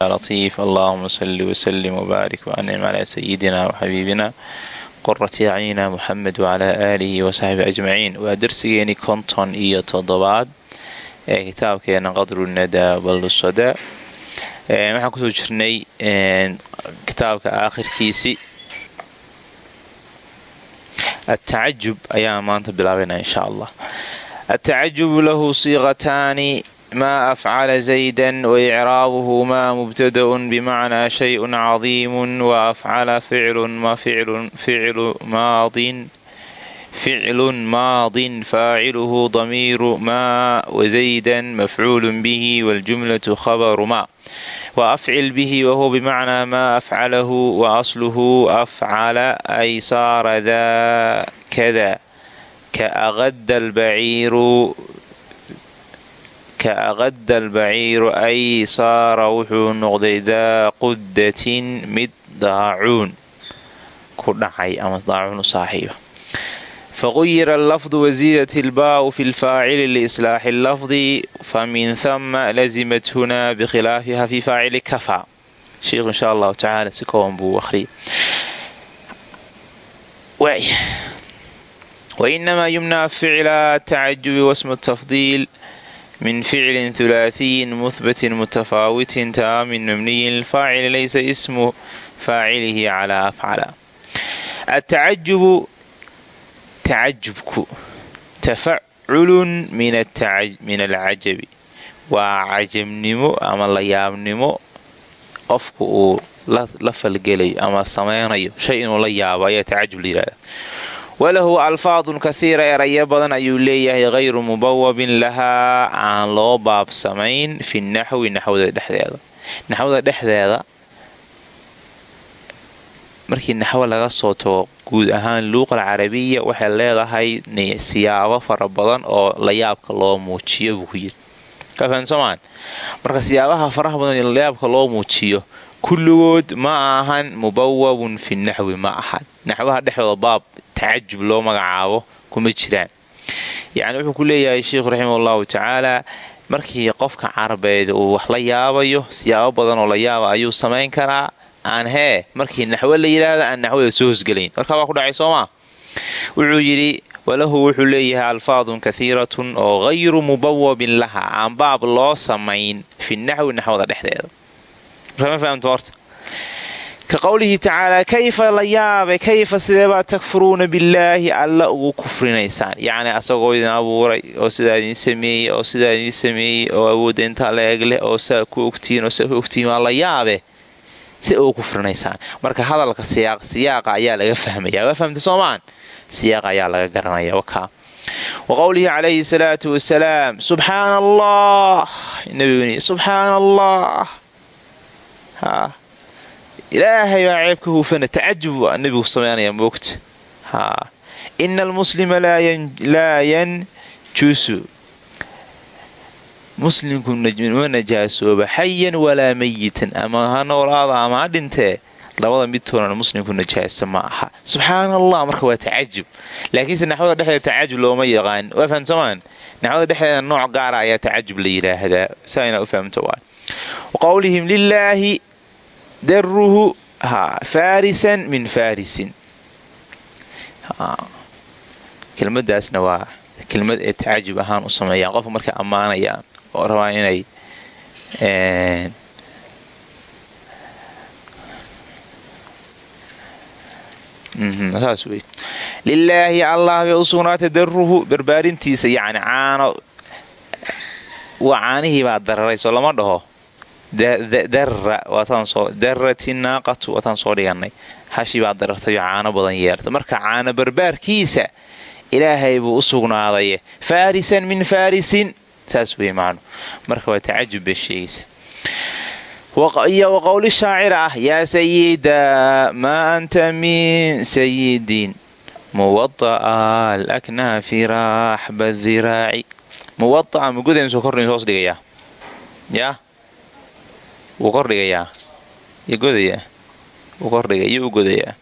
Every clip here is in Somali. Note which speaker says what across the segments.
Speaker 1: latiif allahuma salli wslim wbaarik wancim calaa sayidina waxabiibina qorati acyina muxamed wacalaa aalihi wasaxbi ajmaciin waa darsigeeni konton iyo toddobaad ee kitaabkeena qadru nadaa ballusada waxaan ku soo jirnay kitaabka aakhirkiisi atacajub ayaan maanta bilaabayna insha allah atacajubu lahu siiqataani ma afcala zaydan waicraabuhu ma mubtadaun bimacnaa shayun cadiimun waafcala ficlun maadin faaciluhu damiiru ma wazaydan mafcuulu bihi waljumlatu khabaru ma waafcil bihi wahuwa bimacnaa ma afcalahu waasluhu afcala ay saara daa kada kaaqada albaciiru kaaqada albaciiru ay saara wuxuu noqday daa qudatin mid daacuun ku dhacay ama daacuun u saaxiiba faquyira allafdu wasiidat ilbaau fi lfaacili liislaaxi allafdi famin hama lazimat huna bikhilaafiha fi faacili kafa sheikhu insha allahu tacaala si kooban buu ahriyay wainamaa yumna ficla tacajubi wasmu tafdiil min ficlin hulaahiyin muhbatin mutafaawitin taamin mabniyin lilfaacili laysa ismu faacilihi calaa afcala atacajubu tacajubku tafaculun min alcajabi waa cajabnimo ama layaabnimo qofku uu la falgelayo ama samaynayo shay inuu la yaabo ayaa tacajub la yihahda walahu alfaadun kathiira erayo badan ayuu leeyahay hayru mubawabin lahaa aan loo baabsamayn fi naxwi naxwada dhexdeeda. Naxwada dhexdeeda markii naxwo laga soo tago guud ahaan luuqa alcarabiya waxay leedahay siyaabo fara badan oo layaabka loo muujiyo buu ku yiri kafahansomaan marka siyaabaha faraha badan layaabka loo muujiyo kulligood ma ahan mubawabun fi naxwi ma ahan. Naxwaha dhexdooda baab tacajub loo magacaabo kuma jiraan yacni wuxuu ku leeyahay sheikhu raximah allahu tacaala markii qofka carabeed uu wax la yaabayo siyaabo badan oo la yaaba ayuu samayn karaa aan hee markii naxwo la yidhaahdo aan naxwada soo hosgelayn markaa waa ku dhacay soomaa wuxuu yidhi walahu wuxuu leeyahay alfaadun kathiiratun oo hayru mubawabin laha aan baab loo samayn fi naxwi naxwada dhexdeeda ka qowlihi tacaalaa kayfa la yaabe kayfa sideebaa takfuruuna billaahi alla ugu kufrinaysaan yacni asagoo idin abuuray oo sidaa idin sameeyey oo sidaa idin sameeyey oo awoodda intaa la eg leh oo saa ku ogtihiin oo saa ku marka hadalka siyaaqa ayaa laga fahmaya waa fahamta soomaan siyaaqa ayaa laga garanaya wakaa wa qowlihi calayhi salaatu wasalaam subxaana allah nabiguni subxaana allah ilaahay baa ceebka huufana tacajub nebigu samaynaya moogta haa ina almuslima laa yanjusu muslimku ma najaasooba xayan walaa mayitan ama ha noolaada ama ha dhintee labada midtoona muslimku najaasa ma aha subxaana allah marka waa tacajub laakiinse naxwada dhexdeeda tacajub looma yaqaan waa fahamsamaan naxwada dhexdeeda nooc gaara ayaa tacajub la yidhaahdaa saa inaa u fahamta waa waqowlihim lilaahi daruhu faarisan min faarisin kelmadaasna waa kelmad ee tacajub ahaan u sameeyaan qofka markay ammaanayaan oo rabaan inay saas wey lilaahi allah bay u sugnaatay daruhu barbaarintiisa yacni caano waa caanihii baa dararay soo lama dhaho darati naaqatu waataan soo dhigannay hashii baa darartay caano badan yeelta marka caano barbaarkiisa ilaahay buu u sugnaaday faarisan min faarisin saas wey macnu marka waa tacajub bay sheegaysa iyo wa qowli shaacira ah yaa sayida anta min sayidin muwada'a alaknaafi raaxba diraaci muwada'a mugodaynasoo kordhin hoos dhigayaa yaa wuu kordhigayaa iyo godayaa. Wuu kordhigaya iyo u godayaa.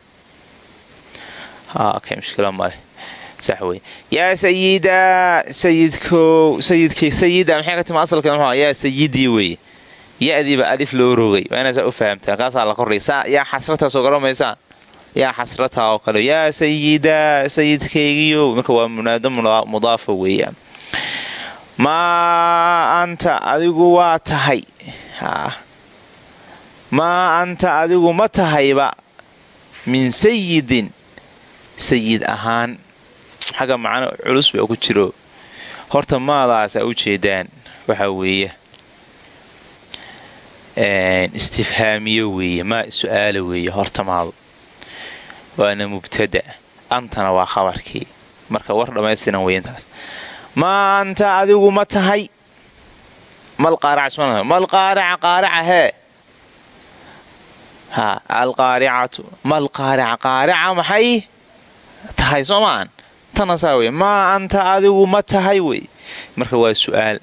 Speaker 1: Okay mushkila male sax yaa sayida sayidkow sayidk sayida maxay ka timi asalka muxuu yaa sayidii weye ya-diiba alif loo rogay waa inaasaa u fahamtaan. Kaasaa la kordhaya yaa xasrataasoo garamaysaan yaa xasrataa oo kale. Yaa sayidaa sayidkaygiyo marka waa munaado mudaafa weeyaan. Maa anta adigu waa tahay maa anta adigu ma tahayba min sayidin sayid ahaan. Xagga macno culus baa ku jiro. Horta maadaasaa u jeedaan waxaa weeye istifhaamiyo weeye maa su'aala weeye horta maadu waana mubtada antana waa khabarkii marka war dhammaystiran wey maa anta adigu ma tahay. Malqaaraca qaaraca hee alqaaricatu malqaarica qaarica maxay? Tahay soo tana saa wey maa anta adigu ma tahay wey marka waa su'aal.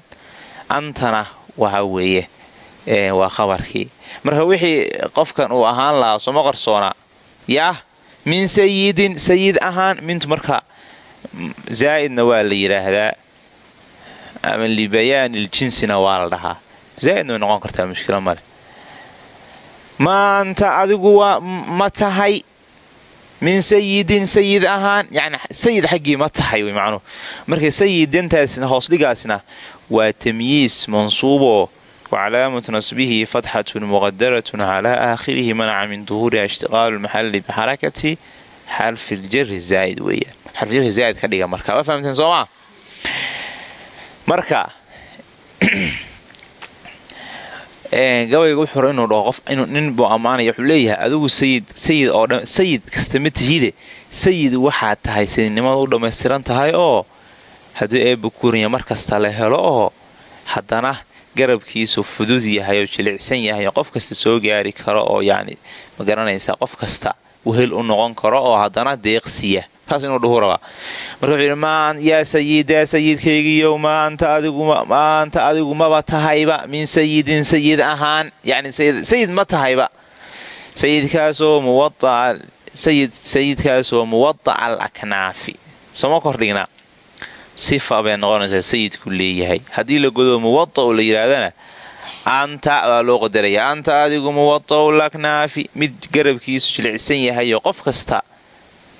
Speaker 1: Antana waxa weeye. Waa khabarkii. Marka wixii qofkan uu ahaan lahaa sooma qarsoona. Yaah min sayidin sayid ahaan mintu marka zaa'idna waa la yidhaahdaa ama libayaani ljinsina waa la dhahaa. Zaa'idna noqon kartaa mushkilo male maanta adigu waa ma tahay min sayidin sayid ahaan. Yani sayid xaggii ma tahay macnuhu. Marka sayidintaasna hoosdhigaasna waa tamyiis mansuuboo wacalaamatu nasbihi fatxatun muqadaratun calaa aakhirihi manaca min duhuuriha ishtiqaalu lmaxalli bixarakati xarfiljari zaa'id weeyaan. Xarfijari zaa'id ka dhiga marka. Waa fahamteen soomaa marka gabayga wuxuu inuu dhaho qof nin buu ammaanaya wuxuu leeyahay adigu sayid sayid oo sayid kasta ma tihide. Sayid waxaad tahay sayidnimada u dhammaystiran tahay oo hadduu eebba kurinya mar la helo oo haddana garabkiisu fudud yahay oo jilicsan yahay qof kasta soo gaari karo oo yacni ma garanaysaa qof kasta wehel u noqon karo oo haddana deeqsiya taas inuu dhuhu rabaa marka wuxuu yidhi yaa sayidaa sayidkaygiiyow maa anta adigu maba tahayba min sayidin sayid ahaan. Yani sayid ma tahayba. Sayidkaasoo muwaa sayid sayidkaasoo muwadaca al aknaafi sooma kordhignaa sifa bay noqonaysaa sayidku leeyahay. Haddii la godo muwada'u la yidhaahdana anta waa loo qadaraya anta adigu muwada'u laknaafi mid garabkiisu jilicsan yahayo qof kasta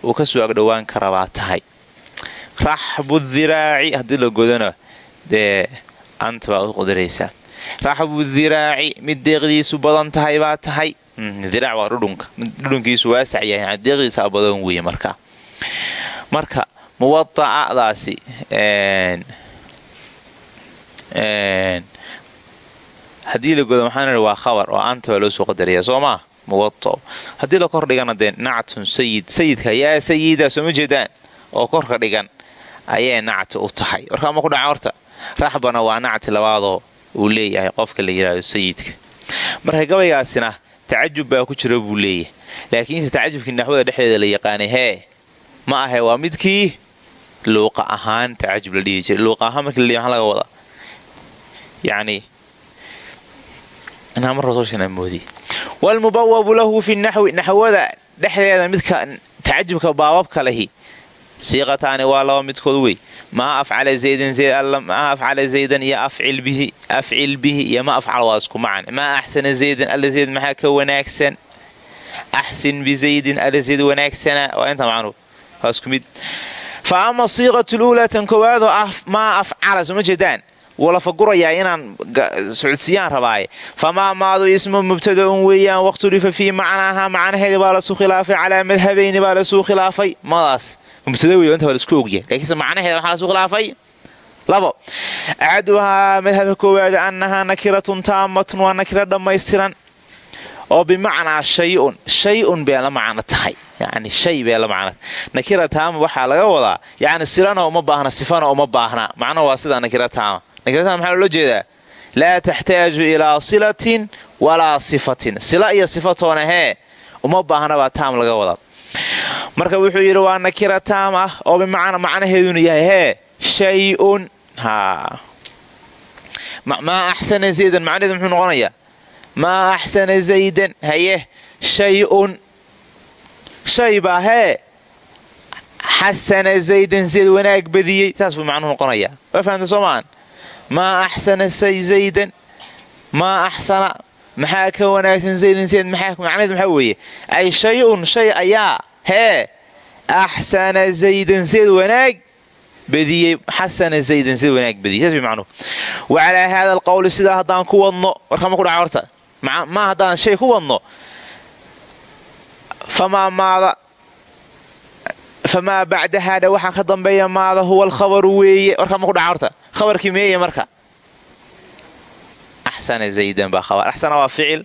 Speaker 1: uu ka soo agdhowaan kara baa tahay raxbu diraaci haddii la godona dee anta baa u qadaraysaa raxbu diraaci mid deeqdiisu badan tahay baa tahay. Diraac waa dhudhunka. Dhudhunkiisu waasac yahay deeqdiisaa badan weeye markaa marka muwadacadaasi haddii la godo maxaan waa khabar oo anta baa loo soo qadaraya soo maa muwaa haddii la kor dhigana dee nactun sayid sayidka yaa sayida sooma jeedaan? Oo korka dhigan ayay nacti u tahay. Warkaa ma ku dhaca horta raxbana waa nacti labaadoo uu leeyahay qofka la yidhaahdo sayidka marka gabaygaasina tacajub baa ku jira buu leeyahay. Laakiinse tacajubkii naxwada dhexdeeda la yaqaanay hee ma ahe waa midkii luuqa ahaan tacajub la dhihi jiray. Luuqa ahaan markii la maxaa laga wadaa? Yacni soo waalmubawabu lahu fi naxwi naxwada dhexdeeda midka tacajubka baababka lehi siiqataani waa laba midkood wey. Maa afcala zaydan iyo afcil bihi iyo ma afcal waa isku macan maa axsana zaydan alla zayd maxaa ka wanaagsan? Axsin bizaydin alla zayd wanaagsana? Waa inta macnuhu waa isku mid. Fa ama siiqatu luulaa tan koowaadoo ah maa afcala sooma jeedaan wuu la fagurayaa inaan socodsiiyaan rabaaye famaa maadu ismu mubtadaun weeyaan wakhtulifa fii macnaaha macnaheeda baa lasuu khilaafay calaa madhabayni baa lasuu khilaafay. Madaas mubtada wey inta waa lasku ogyahay laakiinse macnaheeda waxaa lasuu khilaafay? Labo. Axaduhaa madhabka koowaada annahaa nakiratun taamatun waa nakira dhammaystiran oo bimacnaa shayun. Bay la macno tahay. Yani shay bay la macno nakira taama waxaa laga wadaa. Yani silana uma baahna sifana uma baahna. Macnuhu waa sida nakira taama nakirataama maxaa loola jeedaa laa taxtaaju ilaa silatin walaa sifatin sila iyo sifatoona hee uma baahna baa taam laga wadaa marka wuxuu yidhi waa nakira taam ah oo bimacna macnaheeduna yahay hee shay-un ha maa axsana zaydan macnaheedu muxuu noqonayaa maa axsana zaydan haye shay-un shay baa hee xasana zaydan zayd wanaag badiyey saas buu macnuhu noqonayaa waa fahamta maa axsana say zaydan maa axsana maxaa ka wanaagsan zaydin zayd macnaheed maxaa weeye ay shay-un shay ayaa hee axsana zaydan zayd wanaag badiyey xasana zaydan zayd wanaag badiyey saas way macnuhu wa calaa haada alqowli sidaa haddaan ku wadno warkama ku dhaca horta maa haddaan shay ku wadno famaa maada famaa bacda haada waxaa ka dambeeya maada huwa alkhabaru weeye warkama ku dhaca horta khabarkii meeye marka axsana zaydan baa khabar axsana waa ficil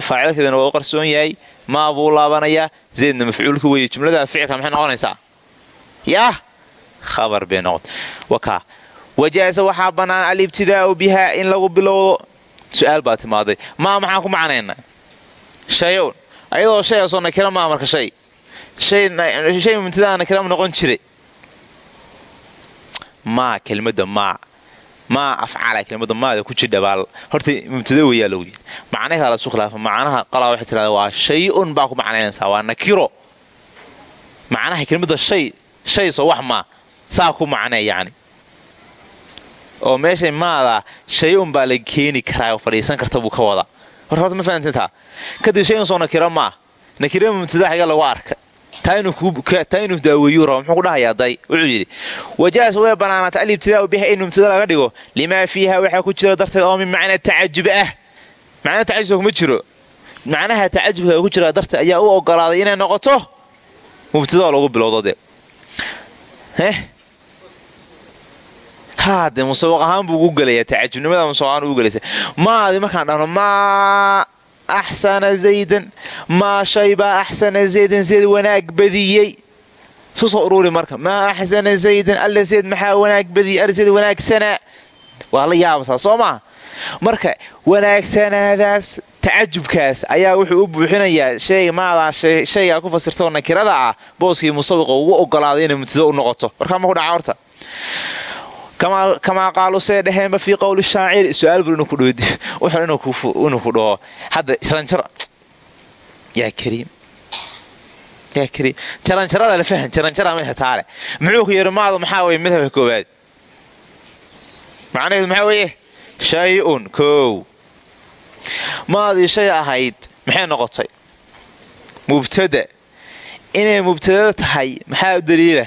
Speaker 1: faacilkeedana waa u qarsoon yahay maa buu laabanayaa zaydna mafcuulka weeye jumlada ficilka maxay noqonaysaa yaah khabar bay noqota wakaa wajaasa waxaa bannaan alibtidaa'u bihaa in lagu bilowdo su'aal baa timaaday maa maxaan ku macnayna shay-un ayadoo shaygaasoo nakira maa marka shay shay mubtadaa nakira noqon jiray maa kelmadda maa maa afcala kelmadda maada ku jidha baa horta mubtada weyaa lagu yidhi macnaheeda lasu khilaafa macnaha qalaa waxay tirahdaa waa shay-un baa ku macnaynaysaa waa nakiro. Macnaha kelmadda shay shay soo wax maa saa ku macnee yacni. Oo meeshay maadaa shay-un baa la keeni karaa oo fadhiisan karta buu ka wadaa. Horta ma fahantintaa kadib shay un soo nakiro maa nakiro mubtadaa xiga lagu arka. taa inuu daaweeyu raba muxuu ku dhahayaa day? Wuxuu yidhi wajaas way bannaanaata alibtidaa'u biha in mubtada laga dhigo. Limaa fiiha waxaa ku jira darteed oo min macna tacajub ah. Macna tacajubka kuma jiro. Macnaha tacajubka ku jira darteed ayaa u ogolaaday inay noqoto mubtadao lagu bilowdo dee. Haade musabaq ahaan buu ugu gelayaa tacajubnimada musabaq ahaan ugu gelaysa maadi markaan dhahno maa axsana zaydan maa shaybaa axsana zaydan zayd wanaag badiyey isu soo uruuri marka maa axsana zaydan alla zayd maxaa wanaag badiyey ar zayd wanaagsanaa waa la yaabasaa soo maa marka wanaagsanaadaas tacajubkaas ayaa wuxuu u buuxinayaa shayga maadaa shaygaa ku fasirtoo nakirada ah booskii musawiqa ugu ogolaaday inay mubtado u noqoto warkaa ma ku dhaca horta kamaa qaalu say dhaheenba fii qowli shaaciri su'aal bur inuu ku dhaho hadda jaranjaro yaa kariim. Yaa kariim. Jaranjarada la fahan jaranjara meesha taale muxuu ku yidhi maadu maxaa weye madhabka koowaad? Macnaheedu maxaa weeye? Shay-un koow maadii shay ahayd maxay noqotay? Mubtada. Inay mubtadada tahay maxaa u daliila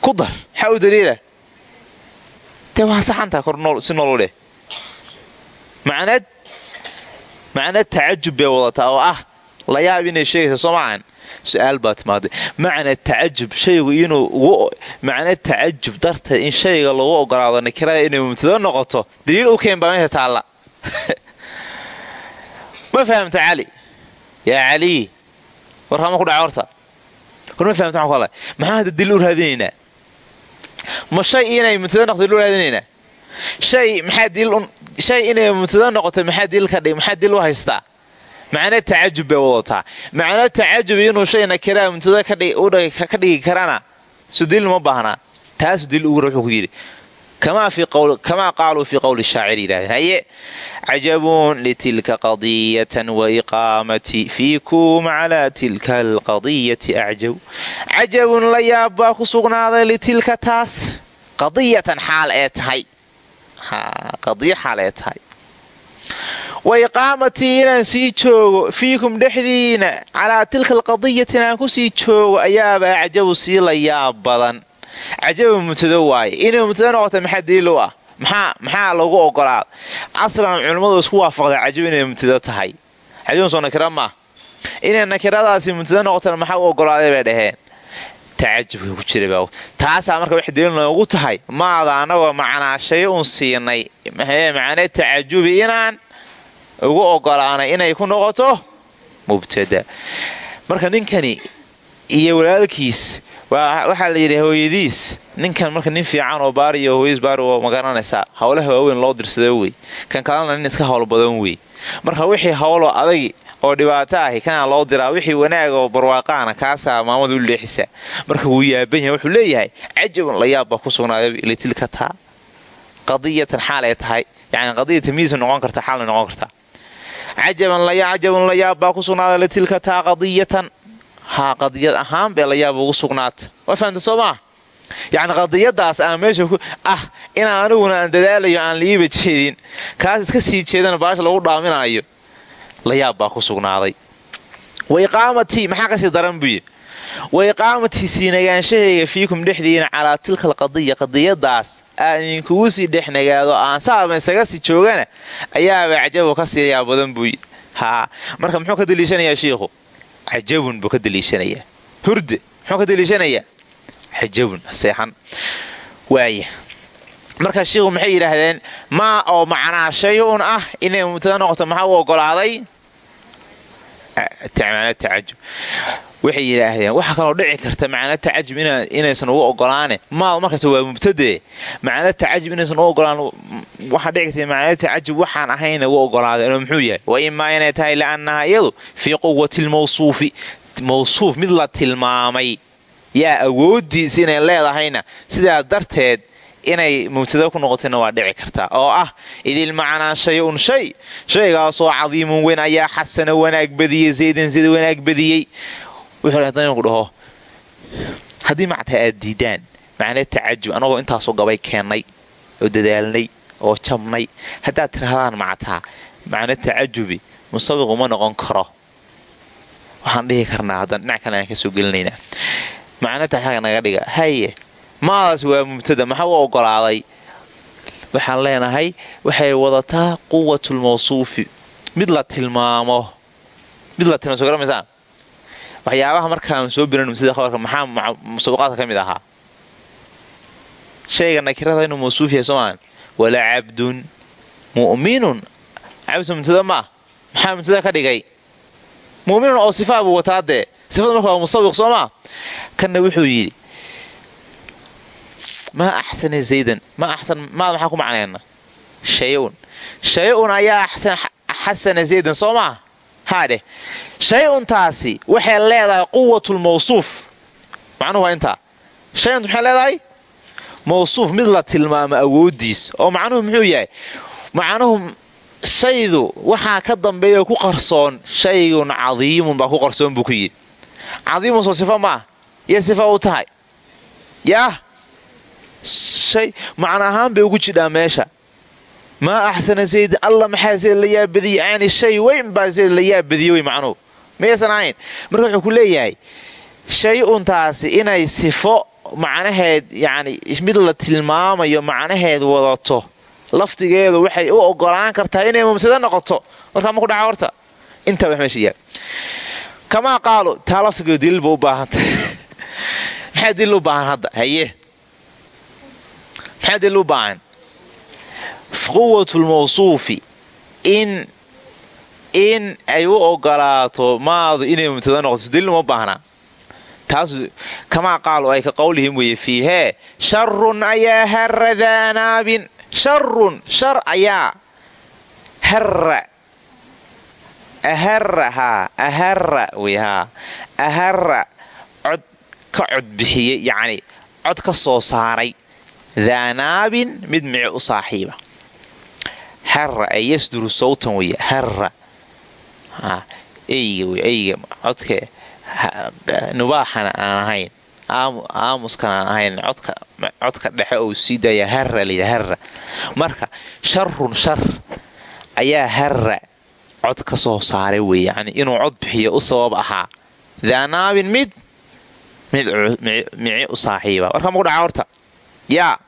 Speaker 1: ku dar. Maxaa u daliila? Dee waa saxantaa kor si nolol dheh macnad macnad tacajub bay oo ah la yaab inay sheegaysa soo maahan su'aal baa timaaday macna tacajub shaygu inuu macna tacajub darteed in shayga lagu ogolaado nakirada inay mubtado noqoto daliil u keen baa meesha taalla. Ma fahamta cali? Yaa cali warkama ku dhaca horta. War ma fahamta maxaa maxaa hadda daliil u raadinaynaa ma shay inay mubtado noqto daliil u raadinaynaa daliil shay inay mubtado noqoto maxaa daliil ka dhig maxaa daliil u haystaa macno tacajub bay wadataa macno tacajub inuu shay nakiraa mubtada ka dhigi karana sudaliil ma baahnaa taasu daliil ugu wuxuu ku yidhi kamaa qaaluu fii qowli shaacir yidhahdeen haye cajabun litilka qadiyatan waiqaamati fiikum calaa tilka alqadiyati acjab cajabun la yaab baa ku sugnaaday litilka taas qadiyatan xaal ee tahay qadiyo xaal ee tahay wa iqaamatii inaan sii joogo fiikum dhexdiina calaa tilka alqadiyati inaan ku sii joogo ayaaba acjabu sii la yaab badan cajabu mubtado waaye inay mubtado noqota maxaa daliil u ah maxaa lagu ogolaada casran culimmadu isku waafaqday cajab inay mubtado tahay cajabun soo nakira maah inay nakiradaasi mubtado noqotana maxaa u ogolaaday bay dhaheen tacajubka ku jira taasaa marka waxay daliil noogu tahay maada anagoo macnaa shay un siinay macne tacajubi inaan ugu ogolaanay inay ku noqoto mubtada marka ninkani iyo walaalkiis waxaa la yidhi hooyadiis. Ninkan marka nin fiican oo baari iyo hooyadiis baari oo ma garanaysaa. Howlaha waaweyn loo dirsado wey. Kan kalena nin iska howl badan wey. Marka wixii howloo adag oo dhibaato ahi kanaa loo diraa wixii wanaag oo barwaaqaana kaasaa maamada u leexisaa marka wuu yaaban yahay wuxuu leeyahay cajaban la yaab baa ku sugnaaday litilka taa. Qadiyatan xaal ay tahay. Yani qadiya tamiisa noqon karta xaalna noqon kartaa cajaban cajabun la yaab baa ku sugnaaday litilka taa qadiyatan haa qadiyad ahaan bee la yaab ugu sugnaata waa fahamta soo maa yacni qadiyadaas aan meesha ah inaan aniguna aan dadaalayo aan liiba jeedin kaas iska sii jeedana baasha lagu dhaaminaayo layaab baa ku sugnaaday. Wa iqaamatii maxaa ka sii daran buyi wa iqaamatii siinagaanshahayga fiikum dhexdiina calaa tilka alqadiya qadiyadaas aan idinkugu sii dhex nagaado aan saaba isaga sii joogana ayaaba cajabo ka sii yaa badan buuyi haa marka muxuu ka daliishanayaa shiikhu cajabun buu ka daliishanayaa hurde muxuu ka daliishanayaa cajabun seexan waaya marka shiikhu maxay yidhaahdeen maa oo macnaa shay-un ah inay mubtada noqoto maxaa u ogolaaday waxay yidhaahdeen waxaa kaloo dhici karta macna tacajub inaysan ugu ogolaane maad markasta waa mubtade macna tacajub inaysan u ogolaan waxaa dhici karta macna tacajub waxaan ahayna u ogolaadeen oo muxuu yahay wa imaa inay tahay liannaha iyadu fii quwati lmawsuufi mawsuuf mid la tilmaamay yaa awoodiis inay leedahayna sidaa darteed inay mubtada ku noqotayna waa dhici kartaa oo ah idil macnaa shay-un shay. Shaygaasoo cadiimun weyn ayaa xasana wanaag badiyey zaydan zayd wanaag badiyey wuxuu dhaho haddii mactaa aad diidaan macnaa tacajub anagoo intaasoo gabay keennay oo dadaalnay oo jabnay haddaad tirahdaan mactaa macna tacajubi musawiq uma noqon karo. Waxaan dhihi karnaa haddaan dhinac kale aan ka soo gelinaynaa. Macna taxaga naga dhiga haye maadaas waa mubtada maxaa u ogolaaday? Waxaan leenahay waxay wadataa quwatulmawsuufi mid la tilmaamo. Mid la tilmaamo so garamaysaan waxyaabaha markaan soo biran sida khabarka maxaa musabiqaadka ka mid ahaa? Shayga nakirada inuu mawsuuf yahay soomaan wala cabdun mu'minun. Cabdu mubtada maa maxaa mubtada ka dhigay? Mu'minun oo sifaa buu wataa dee sifada marka waa musawiq soo maa kanna wuxuu yidhi maa axsana zaydan? Ma axsan maad maxaa ku macnayna shay-un. Shay-un ayaa xasana zaydan soo maa haadheh shay-untaasi waxay leedahay quwatulmawsuuf macnuhu waa intaa. Shay-unta maxay leedahay? Mawsuuf mid la tilmaamo awoodiis oo macnuhu muxuu yahay? Macnuhu shaydu waxaa ka dambeeya ku qarsoon shaygun cadiimun baa ku qarsoon buu ku yidhi. Cadiimun soo sifa shay macno ahaan bay ugu jidhaa meesha. Maa axsana zaydin alla maxaa zayd la yaabadiyey yani shay weyn baa zayd la yaabadiyey wey macnuhu. Mayaysan ahayn. Marka wuxuu ku leeyahay shay untaasi inay sifo macnaheed yani mid la tilmaamayo macnaheed wadato laftigeedu waxay u ogolaan kartaa inay mumsado noqoto. Markaa ma ku dhaca horta? Intaa wax meesha yaal. Kamaa qaalu taa laftigeedu daliilba u baahantay maxaa daliil u baahan hadda? Haye maxaa daliil u baahan quwatulmawsuufi in in ay u ogolaato maadu inay mubtada noqoto daliil uma baahnaa taas kamaa qaalu ay ka qowlihim weeye fiihee sharun ayaa harra daanaabin sharun shar ayaa harra ahara haa ahara wey haa ahara cod ka cod bixiyey yacni cod ka soo saaray daanaabin mid mici u saaxiiba harra ay yasduru sawtan weeye harra eyga wey eyga codka nubaaxana aan ahayn aamuskan aan ahayn codka dhexe ou sii daaya harra layidha harra marka sharun shar ayaa harra cod ka soo saaray wey yani inuu cod bixiyo u sabab ahaa daanaabin mid mici u saaxiiba warka maku dhaca horta yaa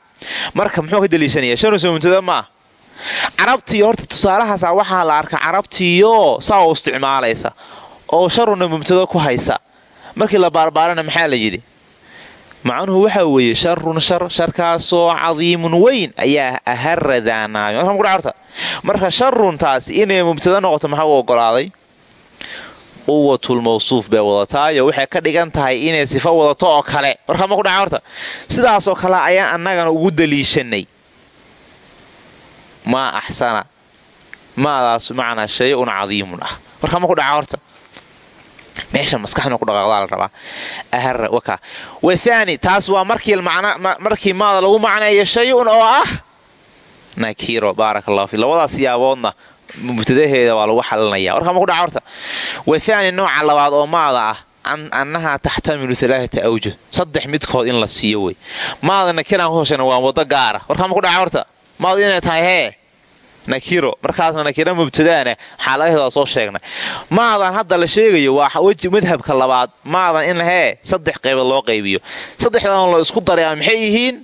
Speaker 1: marka muxuu ka daliishanaya shanusoo muntada maah carabtiiyo horta tusaalahaasa waxaa la arka carabtiiyo saa u isticmaalaysa oo sharuna mubtado ku haysa. Markii la baarbaarana maxaa la yidhi? Macnuhu waxaa weeye sharun shar sharkaasoo cadiimun weyn ayaa ahara daanaabi marka maku dhaca horta? Marka sharuntaasi inay mubtado noqoto maxaa u ogolaaday quwatulmawsuuf bay wadataayo waxay ka dhigan tahay inay sifo wadato oo kale. Warkaa ma ku dhaca horta sidaasoo kale ayaan annagana ugu daliishanay maa axsana. Maadaas macnaa shay-un cadiimun ah. Warkaa ma ku dhaca horta? Meesha maskaxduna ku dhaqaaqdaa la rabaa. Ahara waka. Wathaani taas waa markii maada lagu macneeyo shay-un oo ah. Nakiro baarak allahu fi labadaas siyaaboodna mubtadaheeda waa lagu xalinaya warkaa ma ku dhaca horta. Wathaani nooca labaad oo maada ah annahaa taxtamilu alaaata awjuh saddex midkood in la siiyo wey. Maada nakiraan kuhoshana waa wado gaara warkaama ku dhaca horta? Maadu inay tahay hee? Nakiro. Markaasna nakiro mubtadaana xaaladaheeda soo sheegnay. Maadan hadda la sheegayo waa madhabka labaad. Maadan in hee? Saddex qaybood loo qaybiyo. Saddexdan la isku daray maxay yihiin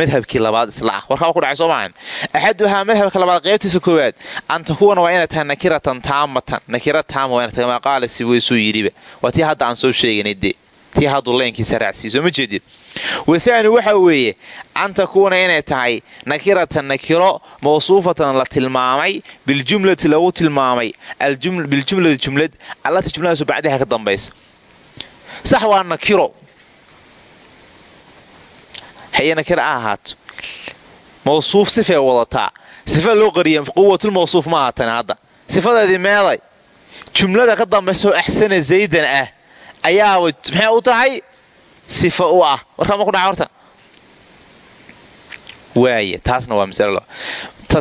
Speaker 1: madhabkii labaad isla ah. Warkaa ku dhacay soo maahan axaduhaa madhabka labaad qaybtiisa koowaad anta kuwana waa inay tahay nakiratan taamatan. Nakira taama waa inay tahay maa qaala si weysuu yidhiba waa tii hadda aan soo sheeganay dee. Tii hadduu leenkiisa raacsiiso ma jeedid wathaani waxa weeye anta kuwana inay tahay nakiratan nakiro mawsuufatan la tilmaamay biljumlati lagu tilmaamay. Biljumlati jumlad allati jumladaasu bacdaha ka dambaysa. Sax nakiro haye nakira a ahaato mawsuuf sifay wadataa sifa loo qariya quwatulmawsuuf ma ahaatan hadda sifadeedii meeday jumlada ka dambaysaoo axsana zaydan ah ayaaba maxay u tahay sifa u ah warkaa ma ku dhaca horta waaya taasna waa masalo ta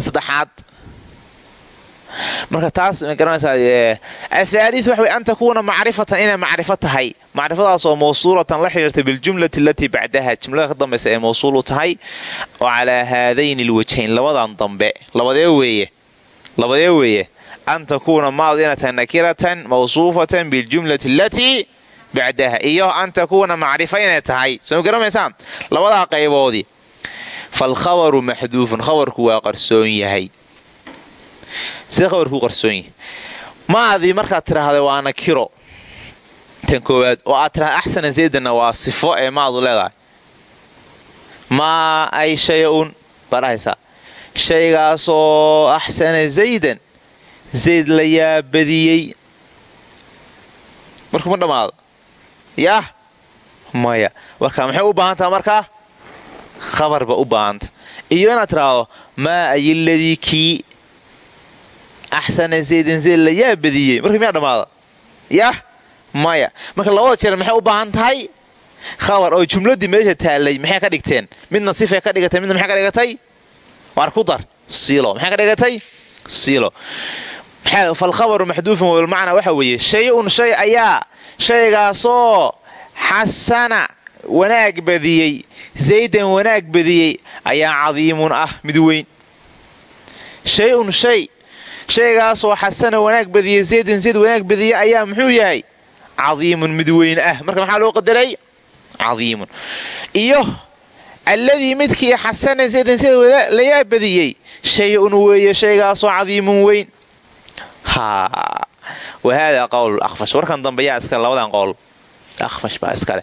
Speaker 1: marka taas ma garanaysaa athaaliu waxa wey an takuuna macrifatan inay macrifo tahay macrifadaasoo mawsuulatan la xidhiirta biljumlati alatii bacdaha jumlada ka dambaysa ay mawsuulu tahay oo calaa haadayni alwajhayn labadan dambe. Labadee weeye. Labadee weeye. An takuuna maadu inay tahay nakiratan mawsuufatan biljumlati alatii bacdaha. Iyo an takuuna macrifa tahay. Soo garamaysaan labadaa qayboodii falkhabaru maxduufun khabarku waa qarsoon yahay. Sida khabarkuu qarsoon yahay. Maadii markaad tidhaahda waa nakiro tan koowaad oo aad tidhahda axsana zaydanna waa sifo ee maadu leedahay. Maa ay shay-un barahaysaa shaygaasoo axsana zaydan zayd la yaabadiyey. Markuu ma dhammaado yaah maya. Marka maxay u baahantaha markaa khabar ba u baahanta iyo inaad tidhaahdo maa ayiladii kii axsana zaydan zayd la yaa badiyey marka miyaa dhammaada yah maya. Marka labada jeer maxay u baahan tahay? Khabar oo jumladii meesha taallay maxay ka dhigteen? Midna sifay ka dhigatay midna maxay ka dhigatay? Waar ku dar? Silo maxay ka dhigatay? Silo falkhabaru maxduufun walmacnaa waxa weeye shay-un shay ayaa shaygaasoo xasana wanaag badiyey zaydan wanaag badiyey ayaa cadiimun ah mid weyn. Shay-un shay shaygaasoo xasana wanaag badiyey zaydan zayd wanaag badiyey ayaa muxuu yahay cadiimun mid weyn ah marka maxaa loo qadaray cadiimun iyo alladii midkii xasana zaydan zayd layaa badiyey shay-un weeye shaygaasoo cadiimun weyn ha wa haadaa qowl akfash warkan dambe yaa iskale labadan qowl akfash baa iskale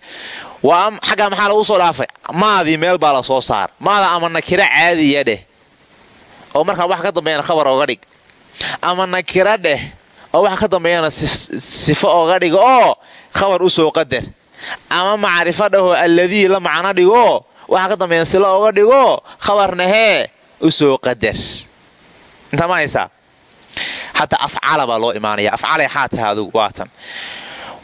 Speaker 1: xaggaa maxaa lagu soo dhaafay maadii meel baa la soo saar maada ama nakira caadiya dheh oo markaa waxa ka dambeeyana khabar oga dhig ama nakira dheh oo waxa ka dambeeyana sifo oga dhiga oo khabar u soo qadar ama macrifo dhahoo alladii la macno dhigoo waxa ka dambeeyana silo oga dhigoo khabarna hee u soo qadar intaa ma haysaa xataa afcala baa loo imaanaya. Afcalay xaa taha waatan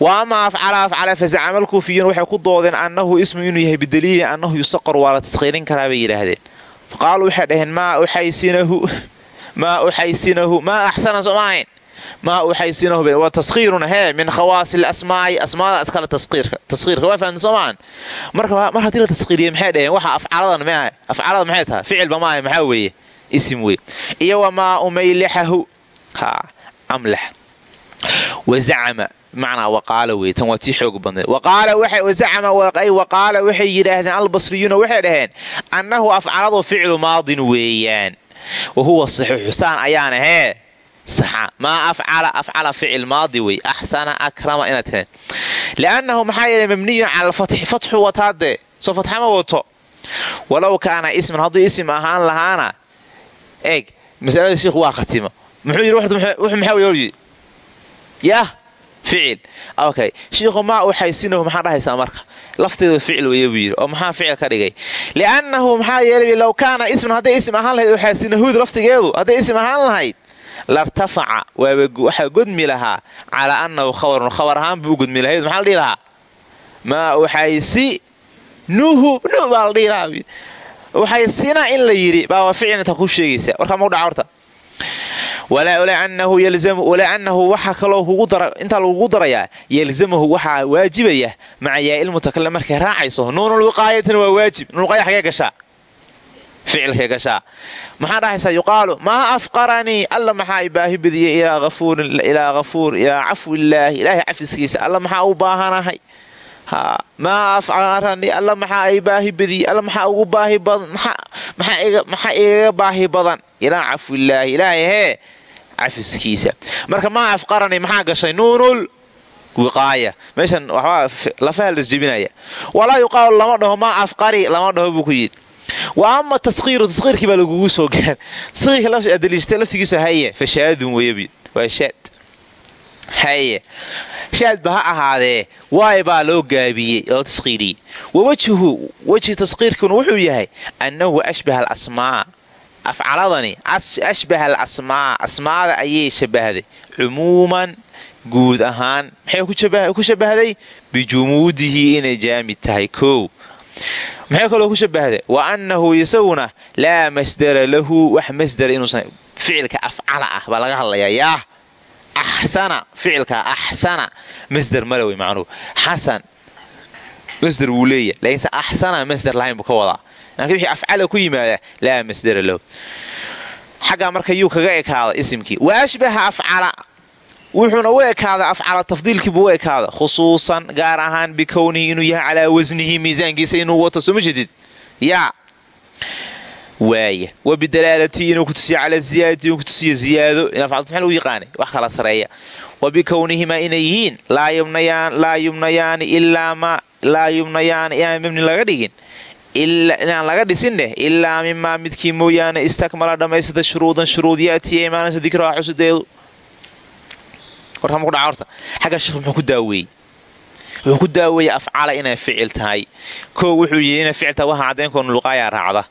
Speaker 1: wa amaa afcala afcala fazacama alkuufiyuun waxay ku doodeen annahu ismu inuu yahay bidaliili annahu yusaqar waa la taskhiirin karaa bay yidhaahdeen. Faqaaluu waxay dhaheen maa uxaysinahu maa axsana soomaahayn maa uxaysinahu waa taskhiirun hee min khawaasi lasmaa'i asmaada iskale taskiirka waa fahamta soomaan marka mar haddii la taskiiriye maxay dhaheen? Waxa afcaladan maaha afcalada maxay tahay? Ficilba maaha maxaa weeye? Isim wey iyo wamaa umaylixahu ha amlax wazacama bimacnaa waqaala wey tan waa tii xoog badneed wazacama waqaala waxay yidhaahdeen albasriyuuna waxay dhaheen annahu afcaladu ficlu maadin weeyaan. Wa huwa saxiixu saan ayaan ahee maa afcala afcala ficil maadi wey axsana akrama inaad tireen liannahu maxaa yeelay mabniyun cala alfatxi fatxu wataadee soo fatxa ma wato walow kaana isman hadduu isim ahaan lahaana eeg masalada sheikhu waa khatimo muxuu wuxuu maxaa horyidhi yah ficil okay shiikhu maa uxaysinahu maxaa dhahaysaa marka lafteedu ficil weeye buu yidhi oo maxaa ficil ka dhigay liannahu maxaa yeelay low kaana isman hadday isim ahaan lahayd uxaysinahuud laftigeedu hadday isim ahaan lahayd lartafaca waxaa godmi lahaa calaa annahu khabarun khabar ahaan buu godmi lahayd maxaa la dhihi lahaa maa uxaysi nuhu nuh baa la dhihi lahaa uxaysina in la yidhi baaba ficil inta ku sheegaysa warkaa mau dhaca horta walaanahu waxaa kaloo intaa lagugu darayaa yalzamahu waxaa waajibaya maca yaa'il mutakalim markay raacayso nuunulwiqaayatina waa waajib nuunulqaaya xagee gashaa ficilkay gashaa maxaa dhahaysaa yuqaalu maa afqaranii alla maxaa i baahi badiyey ilaa afuur ilaa cafwillaahi ilaahay cafiskiisa alla maxaa u baahanahay maa afqaranii alla maxaa i baahi badiyey alla maxaa ugu baahi badan maxaa igaga baahi badan ilaa cafwillaahi ilaahay hee cafiskiisa marka maa afqaranii maxaa gashay nuunul wiqaaya meeshan waxbaa lafaha lasjebinaya walaa yuqaalu lama dhaho maa afqari lama dhaho buu ku yidhi wa ama taskiiru taskiirkii baa lagugu soo gaan taskiirka adaliista laftigiisa haye fashaadun weyabi waa shaad. Haye. Shaadba ha ahaadee waay baa loo gaabiyey oo taskiiriyey wa wajhu wejhi taskiirkuna wuxuu yahay annahu ashbaha alasmaa. Afcaladani ashbaha alasmaa. Asmaada ayay shabahday. Cumuuman guud ahaan. Maxay ku shabahday? Bijumuudihi inay jaamid tahay kow maxay kaloo ku shabahday wa annahu isaguna laa masdara lahu wax masdara inuusan ficilka afcala ah baa laga hadlayaa. Yaah axsana ficilka axsana masder male wey macnuhu. Xasan masder wuu leeya laakiinse axsana masder lahayn buu ka wadaa. Marka wixii afcala ku yimaada laa masdara lahu. Xaggaa marka yuu kaga ekaada isimkii. Wa ashbaha afcala wuxuuna u ekaada afcala tafdiilkiibuu u ekaada khusuusan gaar ahaan bikownihi inuu yahay calaa wasnihi miisaankiisa inuu wato soo ma jedid yaa waaya wa bidalaalatihi inuu kutusiyo calaa ziyaadati inuu kutusiyo ziyaado inafcalta maxaa lagu yaqaanay wax kala sareeya. Wa inay yihiin laa yumnayaani ilaa ma laa yumnayaani inaan mabni laga dhigin inaan laga dhisin dheh ilaa mimaa midkii mooyaane istakmala dhammaystada shuruudan shuruud yaatiya imaanaysa dikraha xusideedu warkama ku dhaca horta xagga sheekh muxuu ku daaweeyey wuxuu ku daaweeyey afcala inay ficil tahay. Koo wuxuu yidhi inay ficil tahay waxa caddaynkoonu luqaayaa raacda?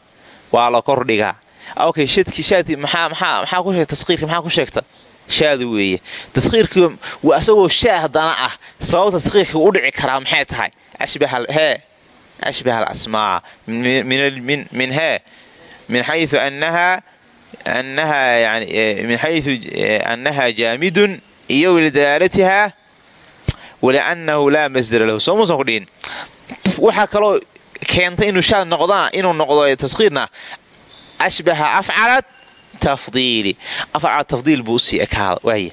Speaker 1: Waa la kordhigaa okay shadki shaadki maxaa ku sheegta taskiirka maxaa ku sheegta shaadu weeye. Taskiirkii isagoo shaa haddana ah. Sababta taskiirka u dhici karaa maxay tahay? Hee ashbaha alasmaa min hee min xayu annaha annaha yani min xayu annaha jaamidun iyo walidalaalatihaa waliannahu laa masdara lahu. Soo muusan ku dhihin waxaa kaloo inuu shaad noqdana inuu noqdo taskiirna ashbaha afcala tafdiili. Afcala tafdiil buu u sii ekaada waaya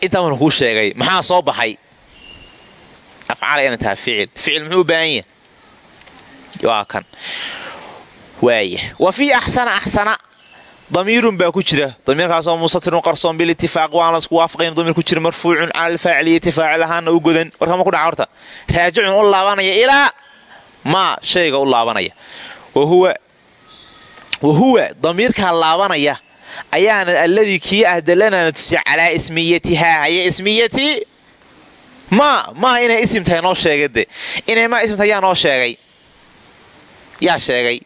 Speaker 1: intaa kuu sheegay maxaa soo baxay? Afcala inay tahay ficil. Ficil muxuu baahan yahay? Waa kan. Waaya wa fii axsana axsana damiirun baa ku jira. Damiirkaasoo mustatirun qarsoon bilitifaaq waan la isku waafaqayn damiir ku jira marfuucun cala alfaaciliyati faacil ahaana u godan. Warkama ku dhaca horta? Raajicun u laabanaya ilaa maa shayga u laabanaya. Wa huwa damiirkaa laabanaya ayaana alladii kii ah dalanaana tusiya calaa ismiyatihaa haye ismiyati? Maa maa inay isim tahay noo sheegay de. Inay maa isim sheegay? Yaa sheegay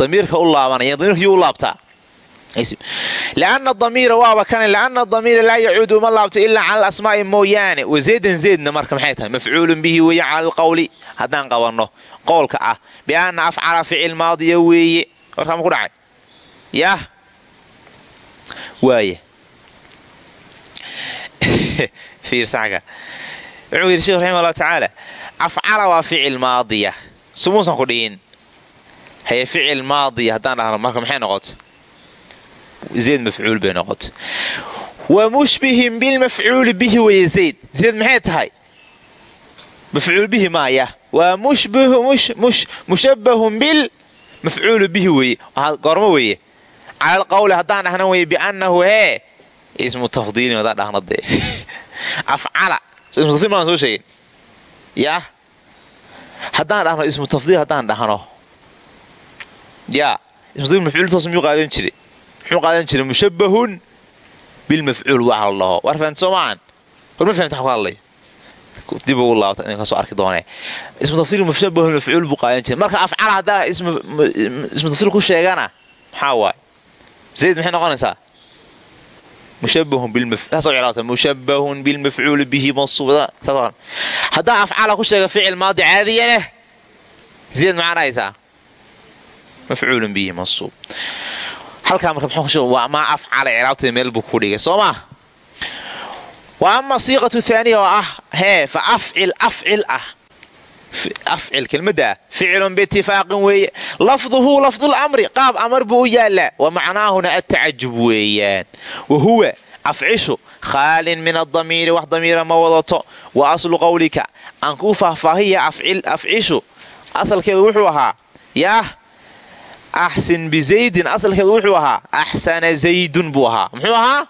Speaker 1: damiirka u laabanaya damiirka yuu u laabtaa lianna damiira waaba kane lianna damiira laa yacuudu uma laabto ilaa cala alasmaa'i mooyaane wazaydan zaydna marka maxay tahay mafcuulun bihi weeye cala alqowli haddaan qabanno qowlka ah bianna afcala ficil maadiya weeye warkaama ku dhacay yaah waaya wuxuu yidhi sheekh raxima allahu tacaala afcala waa ficil maadiya sumuusan ku dhihin haye ficil maadiya haddaan dhahno marka maxay noqota zayd mafcuul bay noqota wa mushbihin bilmafcuuli bihi weye zayd zayd maxay tahay mafcuul bihi maaya waa mushabbahun bil mafcuulu bihi weye goormo weeye cala alqowli haddaan dhahna weye biannahu hee ismu tafdiilin haddaan dhahno dee afcala ismu tafdiil maan soo sheegin yaa haddaan dhahno ismu tafdiil haddaan dhahno yaa ismu tafdiil mafcuultoos miyuu qaadan jiray muxuu qaadan jiray mushabbahun bilmafcuul waxa la dhaho war fahamta soo war ma fahamta ku hadlay dib ugu laabta idin ka soo arki doonee ismu tafdiil mushabbahun mafcuul buu qaadan jiray marka afcala haddaa ismu tafdiil ku sheegana maxaa waaye zayd maxay noqonaysaa mushabbahun bilmafcuuli bihi mansuub haddaa afcala ku sheega ficil maadi caadiyaneh zayd maxaa mafcuulun bihi mansuub halkaa marka waa maa afcala icraabteeda meel buu ku dhigay soo maa wa ama siiqatu thaaniya oo ah hee fa afcil afcil ah afcil kelmadda ficilun biitifaaqin weeye lafduhu lafdul qaab amar buu u yaallaa wa macnaahuna atacajub weeyaan wa huwa afcishu khaalin min adamiiri wax damiira ma wadato wa aslu qawlika aan kuu faahfaahiya afcishu asalkeedu wuxuu ahaa yaah axsin bizaydin asalkeedu wuxuu ahaa axsana zaydun buu ahaa muxuu ahaa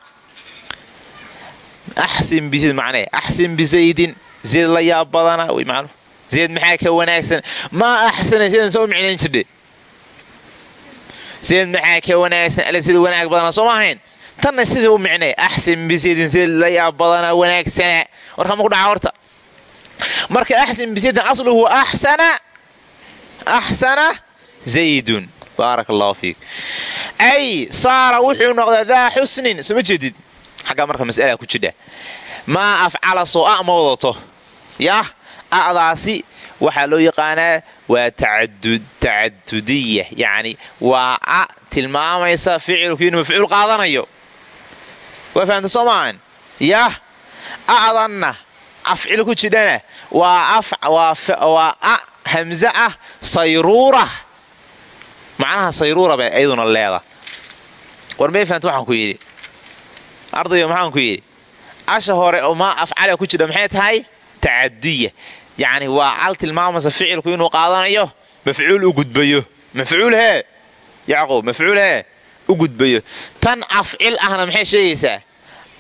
Speaker 1: axsin bizaydin zayd la yaab badana way macnu zayd maxaa ka wanaagsan maa axsana zaydan soo micnayn jirdhe zayd maxaa ka wanaagsan alle sida wanaag badana soo ma ahayn tanna sidii u micnee axsin bizaydin zayd la yaab badana wanaagsana warka ma ku dhaca horta marka axsin bizaydin asluhu axsana axsana zaydun. Baaraka allahu fiik. Ay saara wuxuu noqdaa daa xusnin. Soma jeedid xaggaa marka mas'alaa ku jidha maa afcala soo a ma wadato a'daasi waxaa loo yaqaanaa waa tacadudiya yacni waa a tilmaamaysa ficilku inuu mafcuul qaadanayo. Waa fahamta soo maahan a'danna afcil ku jidhana waa a hamze ah sayruura macnaha sayruura bay ayaduna leeda war fahamta waxaan ku yidhi? Ardayo maxaan ku yidhi? Asha hore oo maa afcala ku jidha maxay tahay? Tacaduya yacni waa cal tilmaamaysa ficilku inuu qaadanayo mafcuul u gudbayo. Mafcuul hee? Yacquub mafcuul hee? U gudbayo. Tan afcil ahna maxay sheegaysaa?